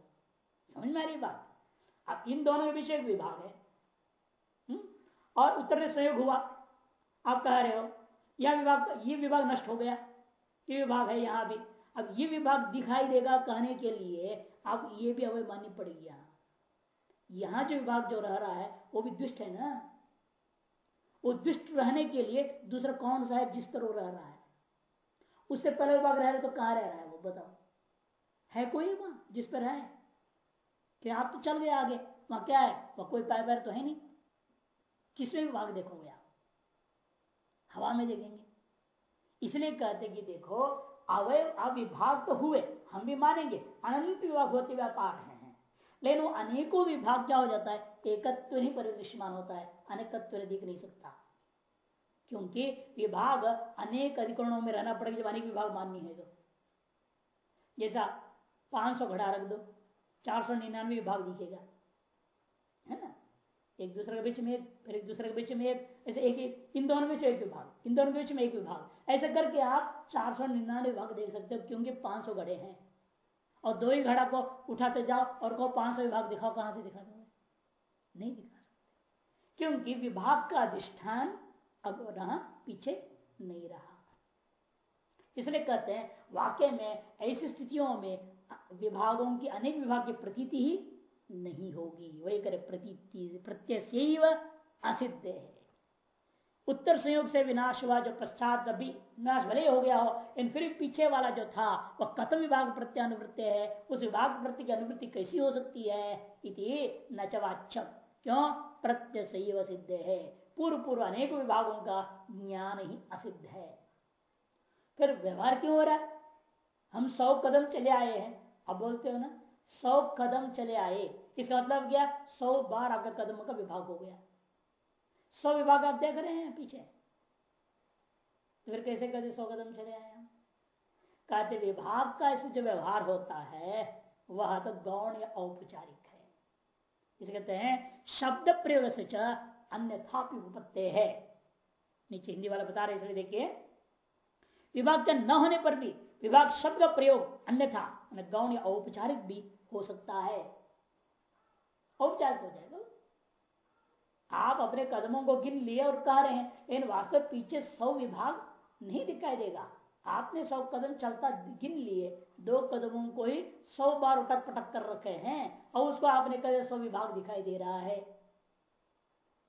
समझ में आ रही बात? अब इन दोनों के बीच एक विभाग है? हम्म? और उत्तर में संयोग हुआ। आप कह रहे हो? यह विभाग, ये विभाग नष्ट हो गया। ये विभाग है यहाँ भी। अब ये विभाग दिखाई देगा कहने के लिए अब ये भी अवय माननी पड़ेगी यहाँ। यहाँ जो विभाग जो रह रहा है, वो भी दुष्ट है ना? वो दुष्ट रहने के लिए दूसरा कौन सा है जिस पर वो रह रहा है? उससे पहले विभाग रह रहे तो कहाँ रह रहा है वो बताओ। है कोई वहाँ जिस पर है? कि आप तो चल गए आगे, वहाँ क्या है? वह कोई पैर पैर तो है नहीं। किसमें विभाग देखोगे आप? हवा में देखेंगे। इसलिए कहते कि देखो, अवय अविभाग तो हुए, हम भी मानेंगे। अनंत विभाग होते व्यापार है। लेकिन वो अनेकों विभाग क्या हो जाता है? एकत्व ही परिदृश्यमान होता है। अनेकत्व दिख नहीं सकता। क्योंकि विभाग अनेक अधिकरणों में रहना पड़ेगा, जब अनेक विभाग माननी है तो। जैसा 500 घड़ा रख दो चार सौ निन्यानवे विभाग दिखेगा। है ना? एक दूसरे के बीच में एक फिर एक दूसरे के बीच में एक ऐसे एक, एक इन दोनों बीच एक विभाग इन दोनों के बीच में एक विभाग। ऐसे करके आप चार सौ निन्यानवे देख सकते हो क्योंकि 500 घड़े हैं। और दो ही घड़ा को उठाते जाओ और कहो 500 विभाग दिखाओ कहाँ से दिखा दोगे? नहीं दिखा सकते। क्योंकि विभाग का अधिष्ठान अब रहा पीछे नहीं रहा। इसलिए कहते हैं वाक्य में ऐसी स्थितियों में विभागों की अनेक विभाग की प्रतीति ही नहीं होगी। वही करे प्रतीति प्रत्यय असिद्ध है। उत्तर संयोग से विनाश हुआ, जो पश्चात अभी विनाश भले हो गया हो इन फिर पीछे वाला जो था, वह कथम विभाग प्रत्यानुवृत्ति है। उस विभाग प्रति की अनुवृत्ति कैसी हो सकती है? इति नचवाच्छ क्यों? प्रत्यय सिद्ध है। पूर्व पूर्व अनेक विभागों का ज्ञान ही असिद्ध है। फिर व्यवहार क्यों हो रहा? है हम सौ कदम चले आए हैं। अब बोलते हो ना, सौ कदम चले आए। इसका मतलब क्या? सौ बार आपका कदम का विभाग हो गया। सौ विभाग आप देख रहे हैं पीछे। तो फिर कैसे कहते सौ कदम चले आए हम? कहते विभाग का ऐसे जो व्यवहार होता है, वह तो गौण या औपचारिक है। इसे कहते हैं, शब्द प्रयोग से अन्यथा उपत्ते है। नीचे हिंदी वाला बता रहे इसलिए देखिए। विभाग के न होने पर भी, विभाग शब्द का प्रयोग अन्यथा। गौण या औपचारिक भी हो सकता है। औपचारिक हो जाएगा। आप अपने कदमों को गिन लिए और कह रहे हैं लेकिन वास्तव पीछे सौ विभाग नहीं दिखाई देगा। आपने सौ कदम चलता गिन लिए, दो कदमों को ही सौ बार उटक पटक कर रखे हैं, और उसको आपने कहे सौ विभाग दिखाई दे रहा है।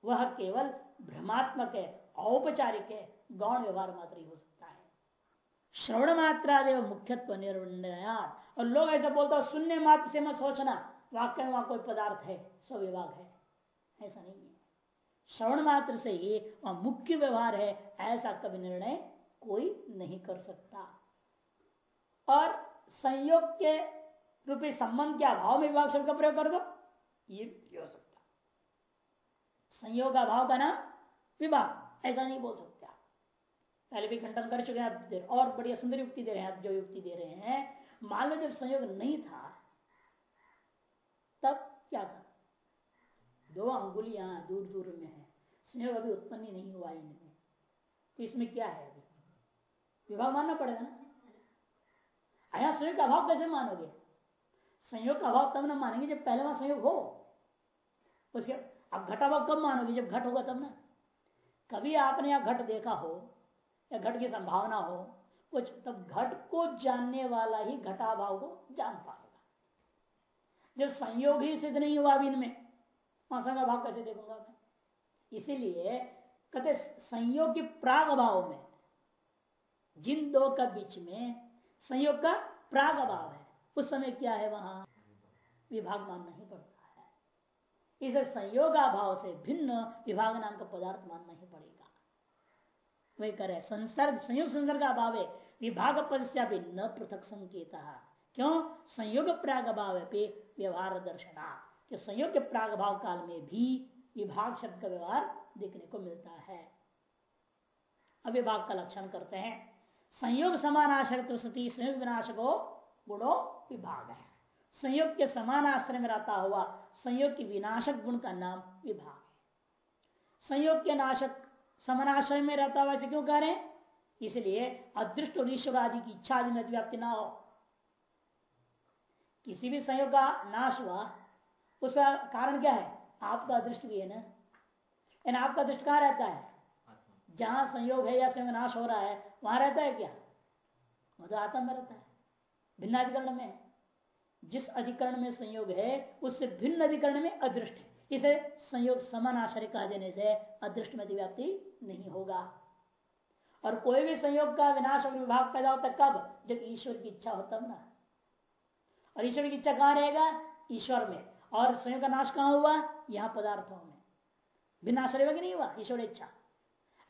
वह केवल भ्रमात्मक है, औपचारिक है, गौण व्यवहार मात्र ही हो सकता है। श्रवण मात्रा देव मुख्यत्व निर्णयात और लोग ऐसा बोलते शून्य मात्र से मत सोचना। वाक्य में वहाँ कोई पदार्थ है सौ विभाग है। ऐसा नहीं है। श्रवण मात्र से ही वह मुख्य व्यवहार है, ऐसा कभी निर्णय कोई नहीं कर सकता। और संयोग के रूपी संबंध के अभाव में विभाग शब्द का प्रयोग कर दो, ये हो सकता। संयोग अभाव का नाम विभाग, ऐसा नहीं बोल सकते। पहले भी खंडन कर चुके हैं और बढ़िया सुंदर युक्ति दे रहे हैं, आप जो युक्ति दे रहे हैं मान लो जब संयोग नहीं था, तब क्या था? दो अंगुलियाँ दूर दूर में है। संयोग अभी उत्पन्न ही नहीं हुआ इनमें। तो इसमें क्या है अभी? विभाग मानना पड़ेगा ना? आया संयोग का अभाव कैसे मानोगे? संयोग का अभाव तब ना मानेंगे जब पहले वहाँ संयोग हो। उसके अब घटाभाव कब मानोगे? जब घट होगा तब ना। कभी आपने यहाँ घट देखा हो, या घट की संभावना हो कुछ तब घट को जानने वाला ही घटाभाव को जान पाएगा। जब संयोग ही सिद्ध नहीं हुआ इनमें, वहाँ का भाव कैसे देखूँगा मैं? इसीलिए कहते संयोग के प्राग अभाव में, जिन दो का बीच में संयोग का प्राग अभाव है, उस समय क्या है वहाँ? विभाग मानना ही पड़ता है। इसे संयोगाभाव से भिन्न विभाग नाम का पदार्थ मानना ही पड़ेगा। वही करे। संसर्ग, संयोग संसर्ग का अभाव, विभाग पद से न पृथक संकेत। क्यों? संयोग प्राग अभाव व्यवहार दर्शना। कि संयोग के प्राग भाव काल में भी विभाग शब्द का व्यवहार देखने को मिलता है। अविभाग का लक्षण करते हैं। संयोग समान आश्रय सती, संयोग विनाशको गुणो विभाग है। संयोग के समान आश्रय में रहता हुआ संयोग के विनाशक गुण का नाम विभाग है। संयोग के नाशक समानाश्रय में रहता हुआ क्यों कह रहे इसलिए अदृष्ट और ईश्वर आदि की इच्छा आदि में व्याप्ति ना हो। किसी भी संयोग का नाश हुआ उसका कारण क्या है? आपका अदृष्ट भी है ना? लेकिन आपका दृष्ट कहाँ रहता है? जहाँ संयोग है या संयोग नाश हो रहा है, वहाँ रहता है क्या? वो तो आत्मा में रहता है। भिन्न अधिकरण में जिस अधिकरण में संयोग है, उससे भिन्न अधिकरण में अदृष्ट है। इसे संयोग समान आश्रय कह देने से अदृष्ट में व्याप्ति नहीं होगा। और कोई भी संयोग का विनाश और विभाग पैदा होता कब? जब ईश्वर की इच्छा हो तब ना। और ईश्वर की इच्छा कहाँ रहेगा? ईश्वर में। और संयोग का नाश कहाँ हुआ? यहाँ पदार्थों में। भिन्न आश्रय कि नहीं हुआ? ईश्वर इच्छा।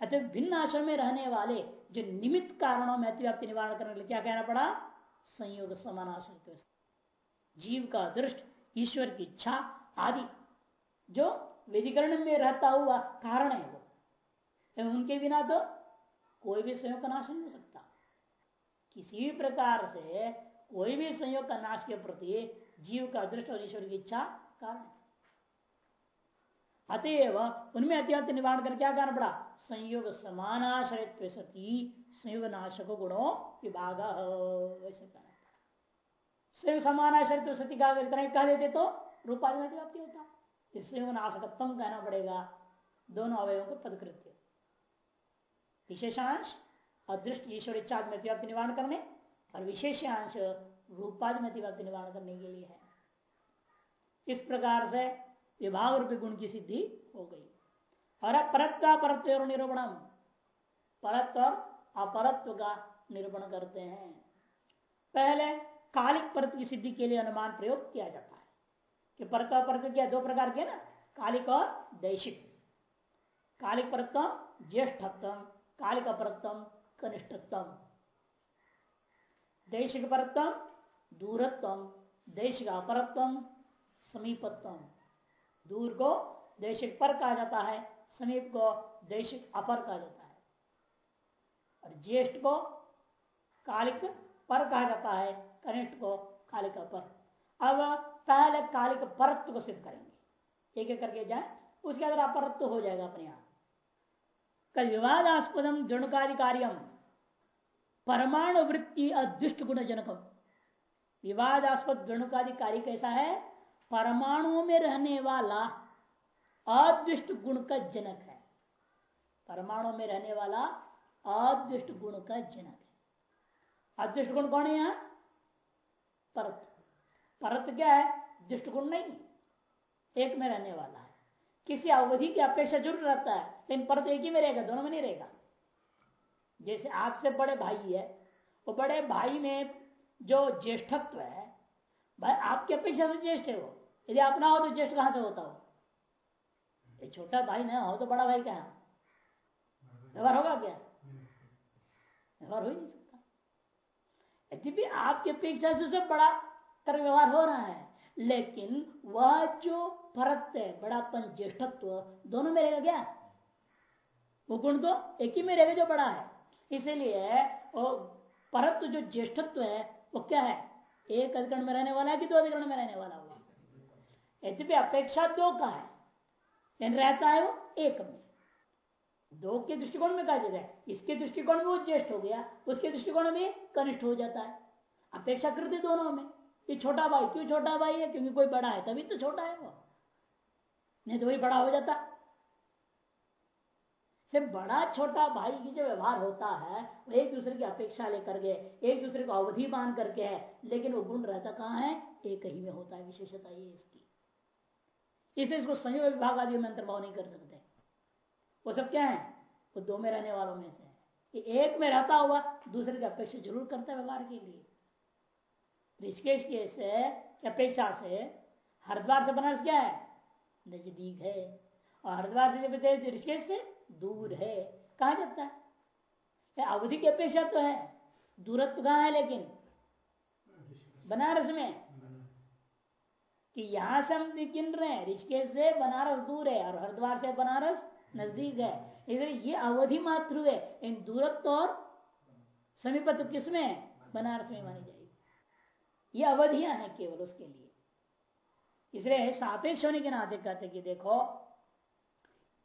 अतः भिन्न आश्रय में रहने वाले जो निमित्त कारणों में अतिव्याप्ति निवारण करने के लिए क्या कहना पड़ा? संयोग समान आश्रय। जीव का दृष्ट ईश्वर की इच्छा आदि जो विधिकरण में रहता हुआ कारण है वो। उनके बिना तो कोई भी संयोग का नाश नहीं हो सकता। किसी प्रकार से कोई भी संयोग का नाश के प्रति जीव का दृष्ट और ईश्वर की इच्छा कारण है। अतएव उनमें अत्यंत निवारण कर क्या कारण पड़ा? संयोग समानाश्रय सती, संयोग नाशक गुणों विभाग। वैसे कहना संयोग समानाश्रय सती का इतना कह देते तो रूपाधि होता इसलिए नाशकत्म कहना पड़ेगा। दोनों अवयों को पदकृत्य। विशेषांश, अदृष्ट ईश्वर इच्छा में निवारण करने और विशेषांश रूपाधि में निवारण करने के लिए है। इस प्रकार से विभाग रूपी गुण की सिद्धि हो गई। और परत्व परत्व निरूपणम। परत्व और अपरत्व का निरूपण करते हैं। पहले कालिक परत्व की सिद्धि के लिए अनुमान प्रयोग किया जाता है कि परत्व परत्व क्या दो प्रकार के ना? कालिक और दैशिक। कालिक परत्व ज्येष्ठत्म। कालिक परत्व कनिष्ठत्म। दैशिक परत्व दूरत्व दैशिक अपरत्व समीपत्व दूर को दैशिक पर कहा जाता है, समीप को दैशिक अपर कहा जाता है। और ज्येष्ठ को कालिक पर कहा जाता है, कनिष्ठ को कालिक अपर। अब पहले कालिक परत्व को सिद्ध करेंगे। एक एक करके जाए, उसके अगर अपरत्व हो जाएगा अपने आप। कल विवादास्पदम जणुकाधिकारियम परमाणु वृत्ति अदुष्ट गुण जनकम विवादास्पद गणुकाधिकारी कैसा है? परमाणुओं में रहने वाला अदृष्ट गुण का जनक है। परमाणु में रहने वाला अदृष्ट गुण का जनक है। अदृष्ट गुण कौन है यहाँ? परत परत क्या है? दुष्ट गुण नहीं। एक में रहने वाला है। किसी अवधि की अपेक्षा ज़रूर रहता है, लेकिन परत एक ही में रहेगा, दोनों में नहीं रहेगा। जैसे आपसे बड़े भाई है, वो बड़े भाई में जो ज्येष्ठत्व है, भाई आपकी अपेक्षा से ज्येष्ठ है वो। यदि आप हो तो ज्येष्ठ कहाँ से होता हो? ये छोटा भाई ना, हो तो बड़ा भाई क्या व्यवहार होगा क्या? व्यवहार हो ही नहीं सकता। यदि भी आपकी अपेक्षा से उससे बड़ा कर व्यवहार हो रहा है। लेकिन वह जो फरक है बड़ापन, ज्येष्ठत्व, दोनों में रहेगा क्या वो गुण तो एक ही में रहेगा जो बड़ा है। इसीलिए परत्व जो ज्येष्ठत्व है, वो क्या है? एक अधिकरण में रहने वाला है कि दो अधिकरण में रहने वाला हुआ? यद्यपि अपेक्षा दो का है, लेकिन रहता है वो एक में। दो के दृष्टिकोण में कहा जाता है। इसके दृष्टिकोण में वो ज्येष्ठ हो गया, उसके दृष्टिकोण में कनिष्ठ हो जाता है। अपेक्षा करते दोनों में। ये छोटा भाई, क्यों छोटा भाई है? क्योंकि कोई बड़ा है, तभी तो छोटा है वो। नहीं तो वही बड़ा हो जाता। से बड़ा छोटा भाई की जो व्यवहार होता है, वो एक दूसरे की अपेक्षा लेकर के, एक दूसरे को अवधि मान करके है, लेकिन वो गुण रहता कहाँ है? एक ही में होता है, विशेषता ये इसकी। इसलिए इसको संयोग विभाग आदि में अंतर्भाव नहीं कर सकते। वो सब क्या है? वो दो में रहने वालों में से है। एक में रहता हुआ दूसरे की अपेक्षा ज़रूर करता है व्यवहार के लिए। ऋषिकेश के से अपेक्षा से हरिद्वार से बनारस क्या है? नज़दीक है। और हरिद्वार से ऋषिकेश से दूर है। कहा जाता है? अवधि की अपेक्षा तो है? दूरत्व कहा है लेकिन? बनारस में। कि यहाँ से हम गिन रहे हैं? ऋषिकेश से बनारस दूर है और हरिद्वार से बनारस नज़दीक है। इसलिए ये अवधि मात्र है। इन दूरत्व और समीपत्व किसमें बनारस में मानी जाएगी। ये अवधियाँ हैं केवल उसके लिए। इसलिए सापेक्ष होने के नाते कहते कि देखो,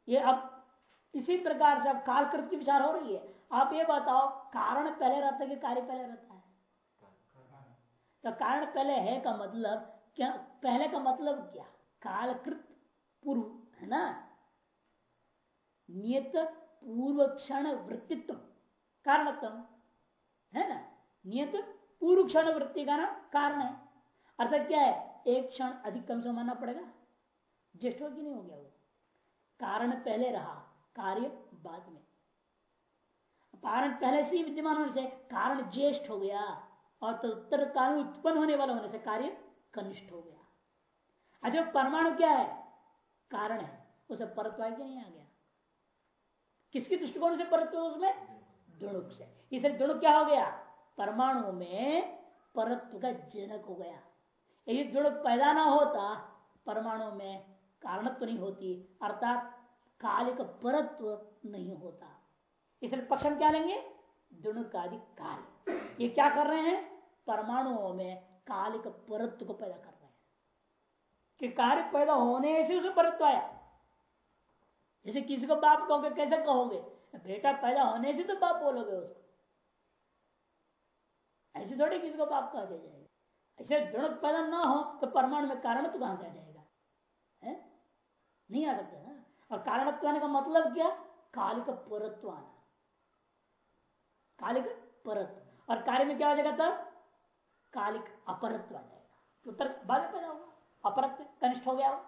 ये अब इसी प्रकार से अब कालकृत की विचार हो रही है। आप ये बताओ, कारण पहले रहता है कि कार्य पहले रहता है? तो कारण पहले है का मतलब क्या, पहले का मतलब क्या? कालकृत पूर्व, है ना? नियत, पूर्व क्षण, वृत्तित्व कारणत्म है ना? नियत पूर्व क्षण वृत्ति का ना कारण है। अर्थात क्या है? एक क्षण अधिक कम से मानना पड़ेगा। ज्येष्ठ की नहीं हो गया वो? कारण पहले रहा, कार्य बाद में। कारण पहले से ही विद्यमान होने से कारण ज्येष्ठ हो गया और तो उत्तर काल उत्पन्न होने वाला होने से कार्य कनिष्ठ हो गया। अच्छा परमाणु क्या है? कारण है। उसे परत्व के नहीं आ गया। किसके दृष्टिकोण से परत्व उसमें? दुणुक से। इसलिए दुणुक क्या हो गया? परमाणु में परत्व का जनक हो गया। यदि दुणुक पैदा ना होता परमाणु में कारणत्व नहीं होती, अर्थात कालिक परत्व नहीं होता। इसलिए पक्ष हम क्या लेंगे? दुणुकादि कार्य। ये क्या कर रहे हैं? परमाणुओं में कालिक परत्व को पैदा कर रहे हैं। कि कार्य पैदा होने से उसे परत्व आया। जैसे किसी को बाप कहोगे, कैसे कहोगे? बेटा, पैदा होने से तो बाप बोलोगे उसको। ऐसे थोड़ी किसी को बाप कहा जाएगा। ऐसे दृढ़ पैदा ना हो तो परमाणु में कारण तो कहाँ से आ जाएगा? है? नहीं आ सकता ना। और कारणत्व आने का मतलब क्या? कालिक परत्व आना कालिक परत्व। और कार्य में क्या हो जाएगा तब? कालिक अपरत्व आ जाएगा। तो बाद पैदा होगा। अपरत्व कनिष्ठ हो गया हो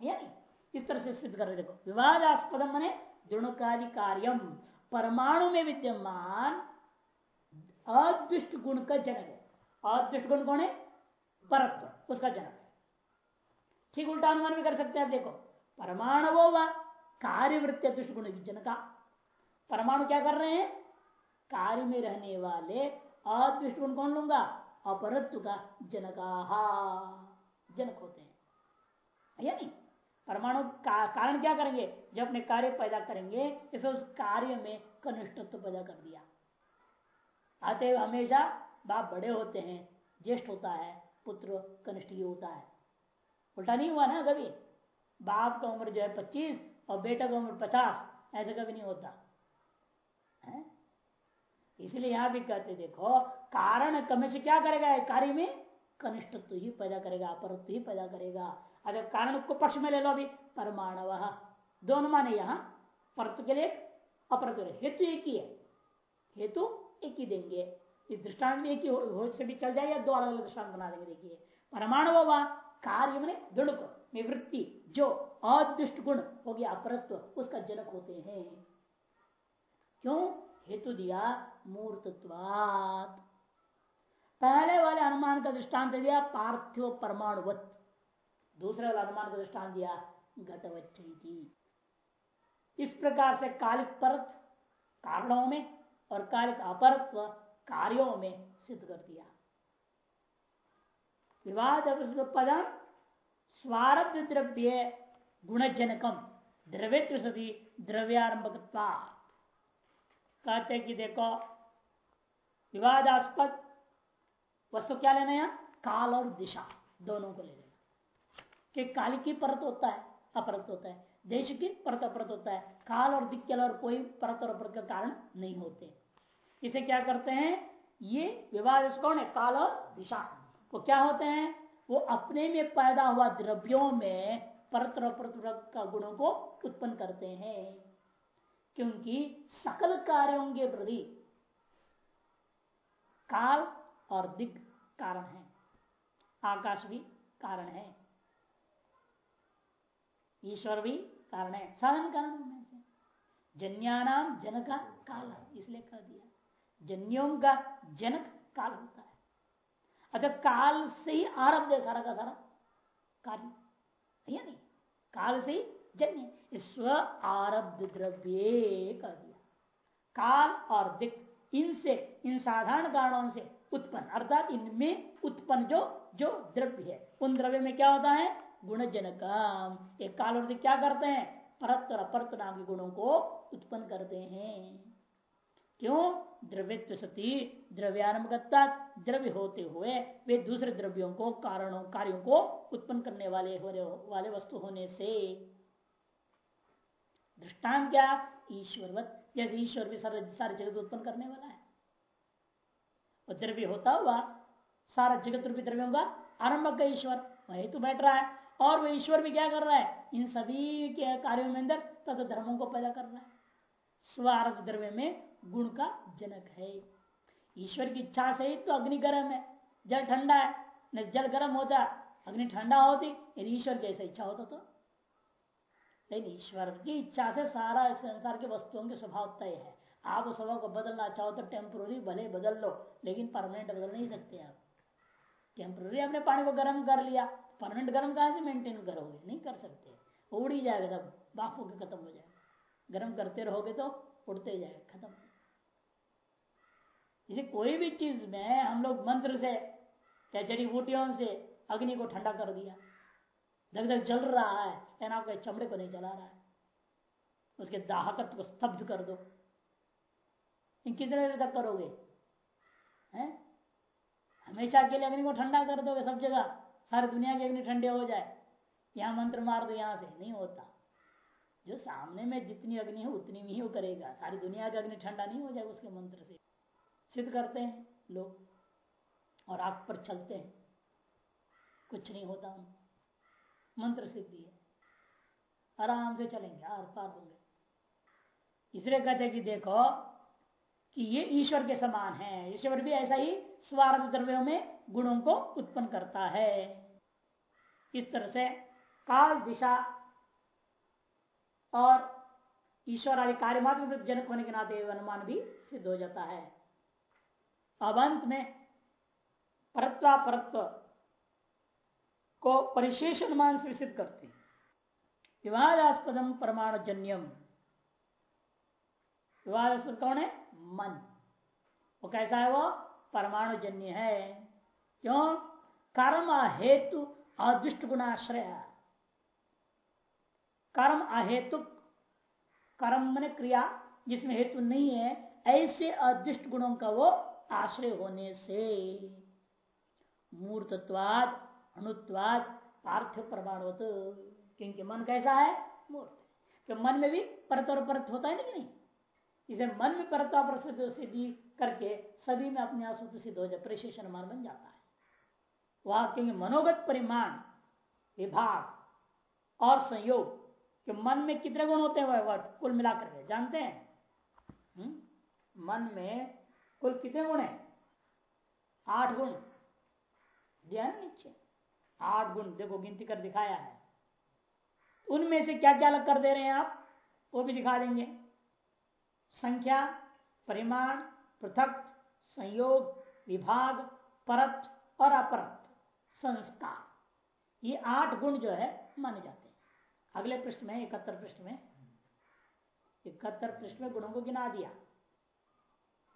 या नहीं? इस तरह से सिद्ध कर रहे देखो विवादास्पद मने दृणकादि कार्यम परमाणु में विद्यमान अदृष्ट गुण का जनक है। अदृष्ट गुण कौन है? परत्व उसका जनक है। ठीक उल्टा अनुमान भी कर सकते हैं देखो। परमाणु व कार्यवृत्ति अदृष्ट गुण जनका। परमाणु क्या कर रहे हैं? कार्य में रहने वाले अदृष्ट गुण कौन लूँगा? अपरत्व का जनका जनक होते हैं या नहीं? परमाणु का, कारण क्या करेंगे? जब अपने कार्य पैदा करेंगे इसे उस कार्य में कनिष्ठत्व पैदा कर दिया। आते हमेशा बाप बड़े होते हैं, ज्येष्ठ होता है, पुत्र, कनिष्ठ होता है। उल्टा नहीं हुआ ना कभी? बाप का उम्र जो है पच्चीस और बेटा का उम्र पचास, ऐसा कभी नहीं होता। है? इसलिए यहाँ भी कहते, देखो, कारण कम से क्या करेगा? कार्य में कनिष्ठ तो ही पैदा करेगा अपर अपरत्व ही पैदा करेगा। अगर कारण को पक्ष में ले लो अभी, परमाणव। दोनों माने यहाँ, परत्व के लिए अपरत्व हेतु एक ही है। हेतु एक ही देंगे। इस दृष्टांत में एक ही हो से भी चल जाए या दो अलग अलग दृष्टांत बना देंगे, देखिए। परमाणु व कार्य मैंने दुणुक में वृत्ति जो अदुष्ट गुण हो गया अपरत्व, उसका जनक होते हैं। क्यों? हेतु दिया मूर्तत्वात। पहले वाले अनुमान का दृष्टांत दिया पार्थिव परमाणुवत। दूसरे वाले अनुमान का दृष्टांत दिया घटवच्च इस प्रकार से कालिक परत, कारणों में और कालिक अपरत्व कार्यों में सिद्ध कर दिया। विवाद पदम, स्वारब्ध द्रव्य गुणजनकम द्रव्य सती द्रव्यारंभक कहते कि देखो, विवादास्पद वस्तु क्या लेना है काल और दिशा, दोनों को ले लेना। कि काल की परत होता है, अपरत होता है। देश की परत अपरत होता है। काल और दिक्कल और कोई परत और अपरत का कारण नहीं होते। इसे क्या करते हैं? ये विवाद कौन है काल और दिशा। वो क्या होते हैं? वो अपने में पैदा हुआ द्रव्यों में परत और का गुणों को उत्पन्न करते हैं। क्योंकि सकल कार्यों के प्रति काल और दिग कारण है। आकाश भी कारण है। ईश्वर भी कारण है। साधन कारण में से। जन्यानाम जनक काल, इसलिए कह दिया। जन्यों का जनक काल होता है। अच्छा काल से ही आरब्ध है सारा का सारा। कार्य नहीं? काल से ही जन्य स्व आरब्ध द्रव्य कह दिया। काल और दिक, इनसे, इन साधारण कारणों से उत्पन्न, अर्थात इनमें उत्पन्न जो जो द्रव्य है। उन द्रव्य में क्या होता है? गुण जनक एक काल और दिक क्या करते हैं? परत और अपरत नाम के गुणों को उत्पन्न करते हैं। क्यों? द्रव्यत्व सती द्रव्यारंभकता द्रव्य होते हुए वे दूसरे द्रव्यों को, कारणों, कार्यों को उत्पन्न करने वाले वाले वस्तु होने से। दृष्टांत क्या? ईश्वरवत, जैसे ईश्वर भी सारे सारे जगत उत्पन्न करने वाला है। और द्रव्य होता हुआ सारा जगत रूपी द्रव्यों का आरंभ का ईश्वर, वही तो बैठ रहा है। और वह ईश्वर भी क्या कर रहा है? इन सभी के कार्यों में अंदर तथा धर्मों को पैदा कर रहा है। स्वार्थ द्रव्य में गुण का जनक है। ईश्वर की इच्छा से ही तो अग्नि गर्म है, जल ठंडा है, न जल गर्म होता, अग्नि ठंडा होती, यदि ईश्वर की ऐसा इच्छा होता तो। लेकिन ईश्वर की इच्छा से सारा संसार के वस्तुओं के स्वभाव तय है। आप उस स्वभाव को बदलना चाहो तो टेम्पोररी भले बदल लो, लेकिन परमानेंट बदल नहीं सकते आप। टेम्पोररी आपने पानी को गर्म कर लिया परमानेंट गर्म कहा से मेंटेन करोगे? नहीं कर सकते। उड़ ही जाएगा तब बापू के खत्म हो जाएगा। गर्म करते रहोगे तो उड़ते जाएगा, खत्म। इसे कोई भी चीज़ में हम लोग मंत्र से या जड़ी बूटियों से अग्नि को ठंडा कर दिया। धक धक जल रहा है लेकिन आपके चमड़े को नहीं जला रहा है। उसके दाहकत्व को स्तब्ध कर दो। कितने देर तक करोगे? हैं? हमेशा के लिए अग्नि को ठंडा कर दोगे सब जगह। सारी दुनिया की अग्नि ठंडे हो जाए। यहाँ मंत्र मार दो, यहाँ से। नहीं होता। जो सामने में जितनी अग्नि है, उतनी में ही वो करेगा। सारी दुनिया का अग्नि ठंडा नहीं हो जाएगा उसके मंत्र से। सिद्ध करते हैं लोग और आग पर चलते हैं। कुछ नहीं होता उनको मंत्र सिद्धि है। आराम से चलेंगे, आर पार होंगे। इसलिए कहते कि देखो कि ये ईश्वर के समान है। ईश्वर भी ऐसा ही स्वार्थ द्रव्यों में गुणों को उत्पन्न करता है। इस तरह से काल, दिशा और ईश्वर आदि कार्य मात्र जनक होने के नाते अनुमान भी सिद्ध हो जाता है। अब अंत में परत्वा परत्व को परिशेष अनुमान से सिद्ध करते हैं। परमाणु जन्यम विवादास्पद कौन है? मन। वो कैसा है वो? परमाणु जन्य है। क्यों? कर्म हेतु अदृष्ट गुणाश्रय कर्म अहेतुक कर्म मन क्रिया जिसमें हेतु नहीं है, ऐसे अदृष्ट गुणों का वो आश्रय होने से मूर्तत्वाद, अणुत्वाद, पार्थिव प्रमाणवत क्योंकि मन कैसा है? मूर्त। तो मन में भी परत और परत होता है ना कि नहीं? इसे मन में परत्वा सिद्धि करके सभी में अपने आप सिद्ध हो जाए परिशेष अनुमान बन जाता है। वहाँ क्योंकि मनोगत परिमाण, विभाग और संयोग, कि मन में कितने गुण होते हैं वह कुल मिलाकर के, जानते हैं हुँ? हम्म? मन में कुल कितने गुण है? आठ गुण। ध्यान नीचे। आठ गुण, देखो, गिनती कर दिखाया है। उनमें से क्या क्या अलग कर दे रहे हैं आप? वो भी दिखा देंगे। संख्या, परिमाण, पृथक, संयोग, विभाग, परत और अपरत। संस्कार। ये आठ गुण जो है, माने जाते हैं। अगले पृष्ठ में, इकहत्तर पृष्ठ में। इकहत्तर पृष्ठ में गुणों को गिना दिया।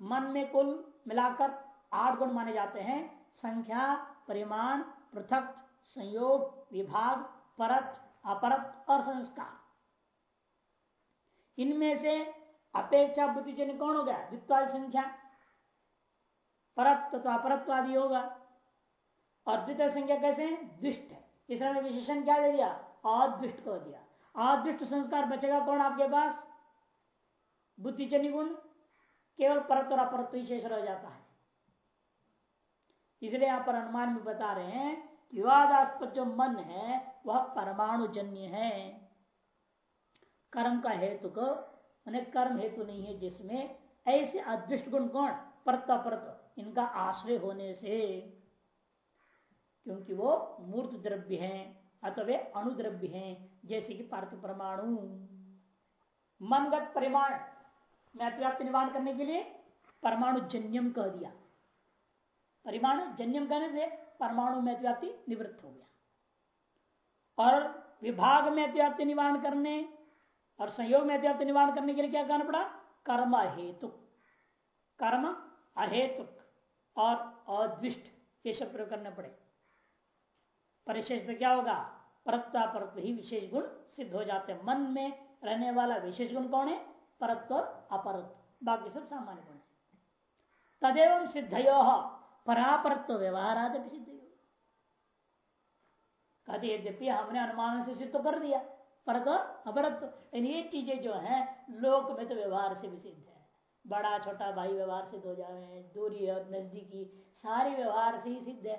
मन में कुल मिलाकर आठ गुण माने जाते हैं। संख्या, परिमाण, पृथक, संयोग, विभाग, परत, अपरत और संस्कार। इनमें से अपेक्षा बुद्धिजन्य कौन हो गया द्वित्वादि संख्या। परत तो अपरत्वादि होगा। और द्वितीय संख्या कैसे? दुष्ट। है इसलिए विशेषण क्या दे दिया? अदृष्ट को दिया। अदृष्ट संस्कार बचेगा कौन आपके पास? बुद्धिजन्य गुण केवल परत और अपरत्व ही शेष रह जाता है। इसलिए यहाँ पर अनुमान में बता रहे हैं कि विवादास्पद जो मन है, वह परमाणु जन्य है। कर्म का हेतु को, मैंने कर्म हेतु नहीं है जिसमें ऐसे अदृष्ट गुण कौन? परत परत इनका आश्रय होने से। क्योंकि वो मूर्त द्रव्य हैं अथवा अनुद्रव्य हैं, जैसे कि पार्थ परमाणु। मनगत परिमाण में अतिव्याप्ति निवारण करने के लिए परमाणु जन्यम कह दिया। परिमाणु जन्यम कहने से परमाणु में अतिव्याप्ति निवृत्त हो गया। और विभाग में अतिव्याप्ति निवारण करने और संयोग में अतिव्याप्ति निवारण करने के लिए क्या कहना पड़ा? कर्म हेतु कर्म अहेतुक और अद्विष्ट ये सब प्रयोग करने पड़े। परिशेष तो क्या होगा? परत्ता परत्व ही विशेष गुण सिद्ध हो जाते मन में रहने वाला विशेष गुण कौन है? परत्व और अपरत्व, बाकी सब सामान्य गुण है तदेव सिद्धयो परापरत्व व्यवहार आदि सिद्ध कहते यद्यपि हमने अनुमान से सिद्ध कर दिया परत अपरत्व ये चीज़ें जो है, लोक में तो व्यवहार से भी सिद्ध है. बड़ा, छोटा, भाई व्यवहार सिद्ध हो जाए दूरी और नजदीकी, सारे व्यवहार से ही सिद्ध है.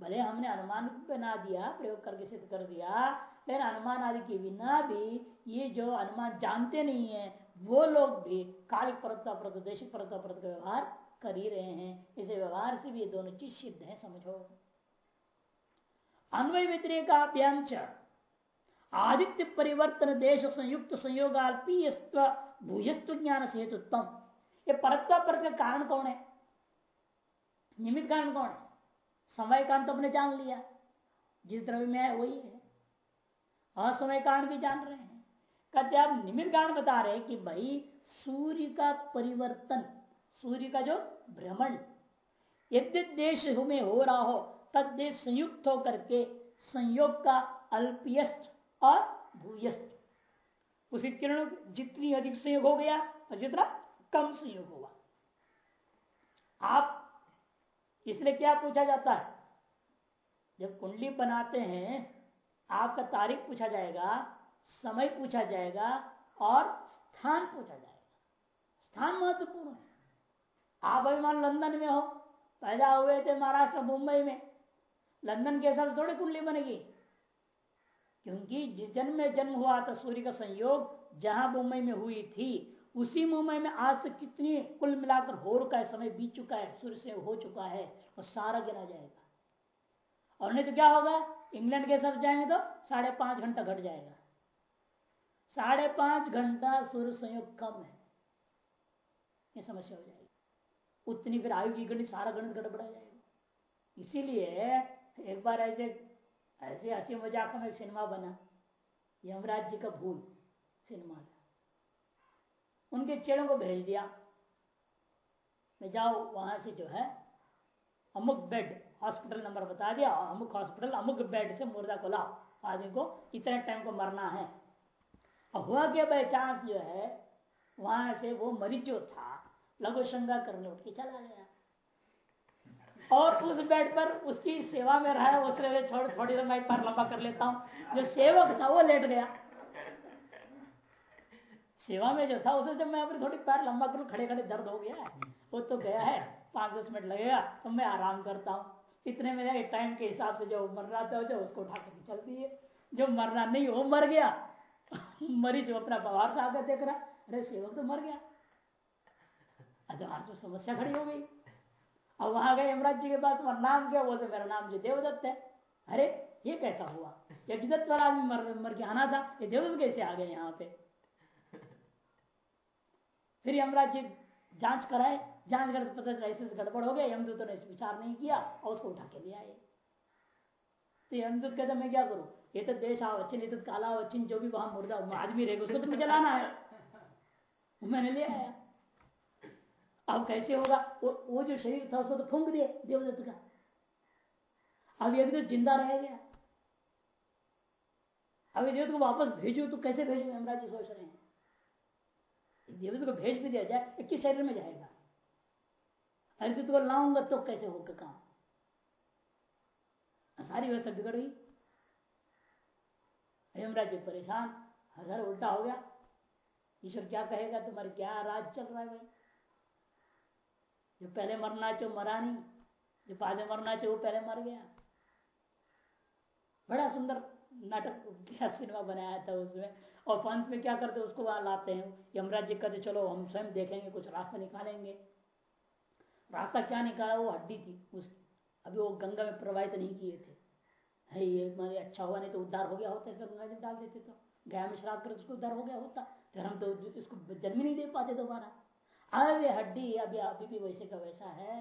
भले हमने अनुमान बना दिया, प्रयोग करके सिद्ध कर दिया, लेकिन अनुमान आदि के बिना भी ये जो अनुमान जानते नहीं है वो लोग भी कालिक परत प्रदेशिक परत परत का व्यवहार कर ही रहे हैं। इसे व्यवहार से भी ये दोनों चीज़ सिद्ध है, समझो। अन्वय व्यतिरेकाभ्याम आदित्य परिवर्तन, देश संयुक्त संयोगाल्पीयस्व भूयस्व ज्ञान से हेतुत्म ये परत्व पर का कारण कौन है? निमित्त कारण कौन है? समय कारण तो अपने जान लिया। जिस द्रव्य में है, वही है। असमय कारण भी जान रहे हैं। कहते आप निमित्त कारण बता रहे कि भाई, सूर्य का परिवर्तन, सूर्य का जो भ्रमण यद्य देश में हो रहा हो तद देश संयुक्त होकर के संयोग का अल्पियस्त और भूयस्त उसी किरण जितनी अधिक संयोग हो गया, और जितना कम संयोग होगा आप, इसलिए क्या पूछा जाता है? जब कुंडली बनाते हैं, आपका तारीख पूछा जाएगा समय पूछा जाएगा और स्थान पूछा जाएगा। स्थान महत्वपूर्ण है। आप अभिमान लंदन में हो, पैदा हुए थे महाराष्ट्र, मुंबई में। लंदन के हिसाब थोड़ी कुंडली बनेगी। क्योंकि जिस जन्म में जन्म हुआ था सूर्य का संयोग, जहाँ मुंबई में हुई थी, उसी मुंबई में आज तक कितनी कुल मिलाकर हो रुका है समय बीत चुका है, सूर्य से हो चुका है, और सारा गिना जाएगा। और नहीं तो क्या होगा? इंग्लैंड के सब जाएँगे तो साढ़े पाँच घंटा घट जाएगा। साढ़े पाँच घंटा सूर्य संयोग कम है। ये समस्या हो जाएगी। उतनी फिर आयु की गणित सारा गणित गड़बड़ा जाएगा। इसीलिए एक बार ऐसे ऐसे हँसी मज़ाक में सिनेमा बना। यमराज जी का भूल, सिनेमा था। उनके चेड़ों को भेज दिया। मैं जाओ वहाँ से जो है, अमुक बेड, हॉस्पिटल नंबर बता दिया अमुक हॉस्पिटल, अमुक बेड से मुर्दा को लाओ। आदमी को इतने टाइम को मरना है। हुआ क्या बाई चांस जो है, वहाँ से वो मरीज़ जो था, लघु शंका करने उठ के चला गया। और उस बेड पर उसकी सेवा में रहा उसने छोड़ थोड़ी देर मैं पैर लंबा कर लेता हूँ। जो सेवक था, वो लेट गया। सेवा में जो था उसे जब मैं अपने थोड़ी पैर लंबा करूँ, खड़े खड़े दर्द हो गया। है वो तो गया है, पाँच दस मिनट लगेगा तो मैं आराम करता हूँ। इतने में टाइम के हिसाब से जो मरना था, जो उसको उठा कर चलती है जो मरना नहीं, वो मर गया। मरीज़ अपना बाहर से आकर देख रहा, अरे सेवक तो मर गया। अच्छा आज तो समस्या खड़ी हो गई। अब वहाँ गए यमराज जी के पास, तुम्हारा नाम क्या बोलते मेरा नाम जो देवदत्त है। अरे, ये कैसा हुआ? यज्ञदत्त वाला आदमी मर मर के आना था। ये देवदत्त कैसे आ गए यहाँ पे? फिर यमराज जी जाँच कराए। जाँच कर पता चला ऐसे गड़बड़ हो गया। यमदूतों ने विचार नहीं किया और उसको उठा के ले आए। तो यमदूत कहते, मैं क्या करूँ? ये तो देश आवचिन ये तो काला आवचिन जो भी वहाँ मुर्दा आदमी रहेगा उसको तो मुझे लाना है मैंने ले आया। अब कैसे होगा? वो, वो जो शरीर था उसको तो फूंक दिए देवदत्त का। अब ये तो ज़िंदा रह गया। अब देवदत्त को वापस भेजो तो कैसे भेजो? यमराज जी सोच रहे हैं। देवदत्त को भेज भी दिया जाए किस शरीर में जाएगा? अरे तो लाऊँगा तो कैसे होगा काम? सारी व्यवस्था बिगड़ गई। यमराज जी परेशान हज़ार उल्टा हो गया। ईश्वर क्या कहेगा, तुम्हारे क्या राज चल रहा है भाई? जो पहले मरना चाहिए मरा नहीं, जो बाद में मरना वो पहले मर गया। बड़ा सुंदर नाटक क्या सिनेमा बनाया था उसमें। और पंत में क्या करते, उसको वहाँ लाते हैं। यमराज जी कहते, चलो, हम स्वयं देखेंगे, कुछ रास्ता निकालेंगे। रास्ता क्या निकाला? वो हड्डी थी उसकी। अभी वो गंगा में प्रवाहित नहीं किए थे। है ये, मारे अच्छा हुआ, नहीं तो उद्धार हो गया होता है गंगा जब डाल देते तो। गया में श्राद्ध कर उसको उद्धार हो गया होता। फिर हम तो इसको जन्म नहीं दे पाते दोबारा। अब ये हड्डी अभी अभी भी वैसे का वैसा है।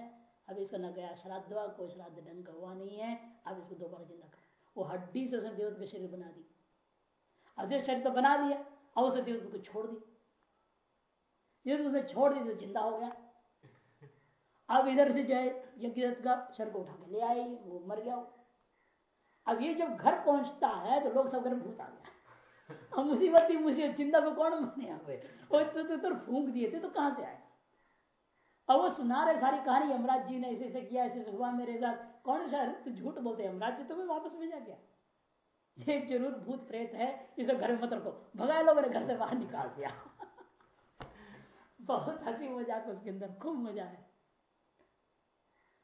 अब इसका न गया श्राद्ध हुआ, कोई श्राद्ध ढंग हुआ नहीं है। अब इसको दोबारा ज़िंदा कर। वो हड्डी से उसने देवत का शरीर बना दी। अब शरीर तो बना दिया और उसे देवत को छोड़ दी। देवत उसने छोड़ दी तो ज़िंदा हो गया। अब इधर से जो है यज्ञ का शर को उठा के ले आए वो मर गया। अब ये जब घर पहुँचता है तो लोग सब घर भूत आ गया। अब मुसीबत ही मुसीबत चिंता को कौन माने हुए और तो, तो, तो फूंक दिए थे तो कहाँ से आए? अब वो सुना रहे सारी कहानी यमराज जी ने ऐसे ऐसे किया ऐसे हुआ मेरे साथ। कौन सा तो झूठ बोलते यमराज जी तुम्हें वापस भेजा गया। ये ज़रूर भूत प्रेत है इसे घर में मत रखो। लो मेरे घर से बाहर निकाल दिया। बहुत हँसी मज़ाक उसके अंदर खूब मज़ा है।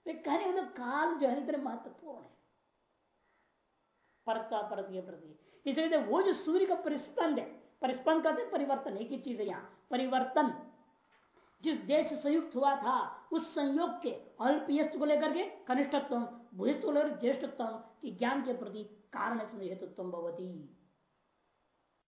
कहने मतलब काल जो है इतने महत्वपूर्ण है। परता परत के प्रति इसलिए वो जो सूर्य का परिस्पंद है, परिस्पंद कहते परिवर्तन, एक ही चीज़ है यहाँ, परिवर्तन। जिस देश संयुक्त हुआ था, उस संयोग के अल्पियस्त को लेकर के कनिष्ठत्व भूयस्त को लेकर ज्येष्ठत्व की ज्ञान के प्रति कारण हेतुत्व भवती।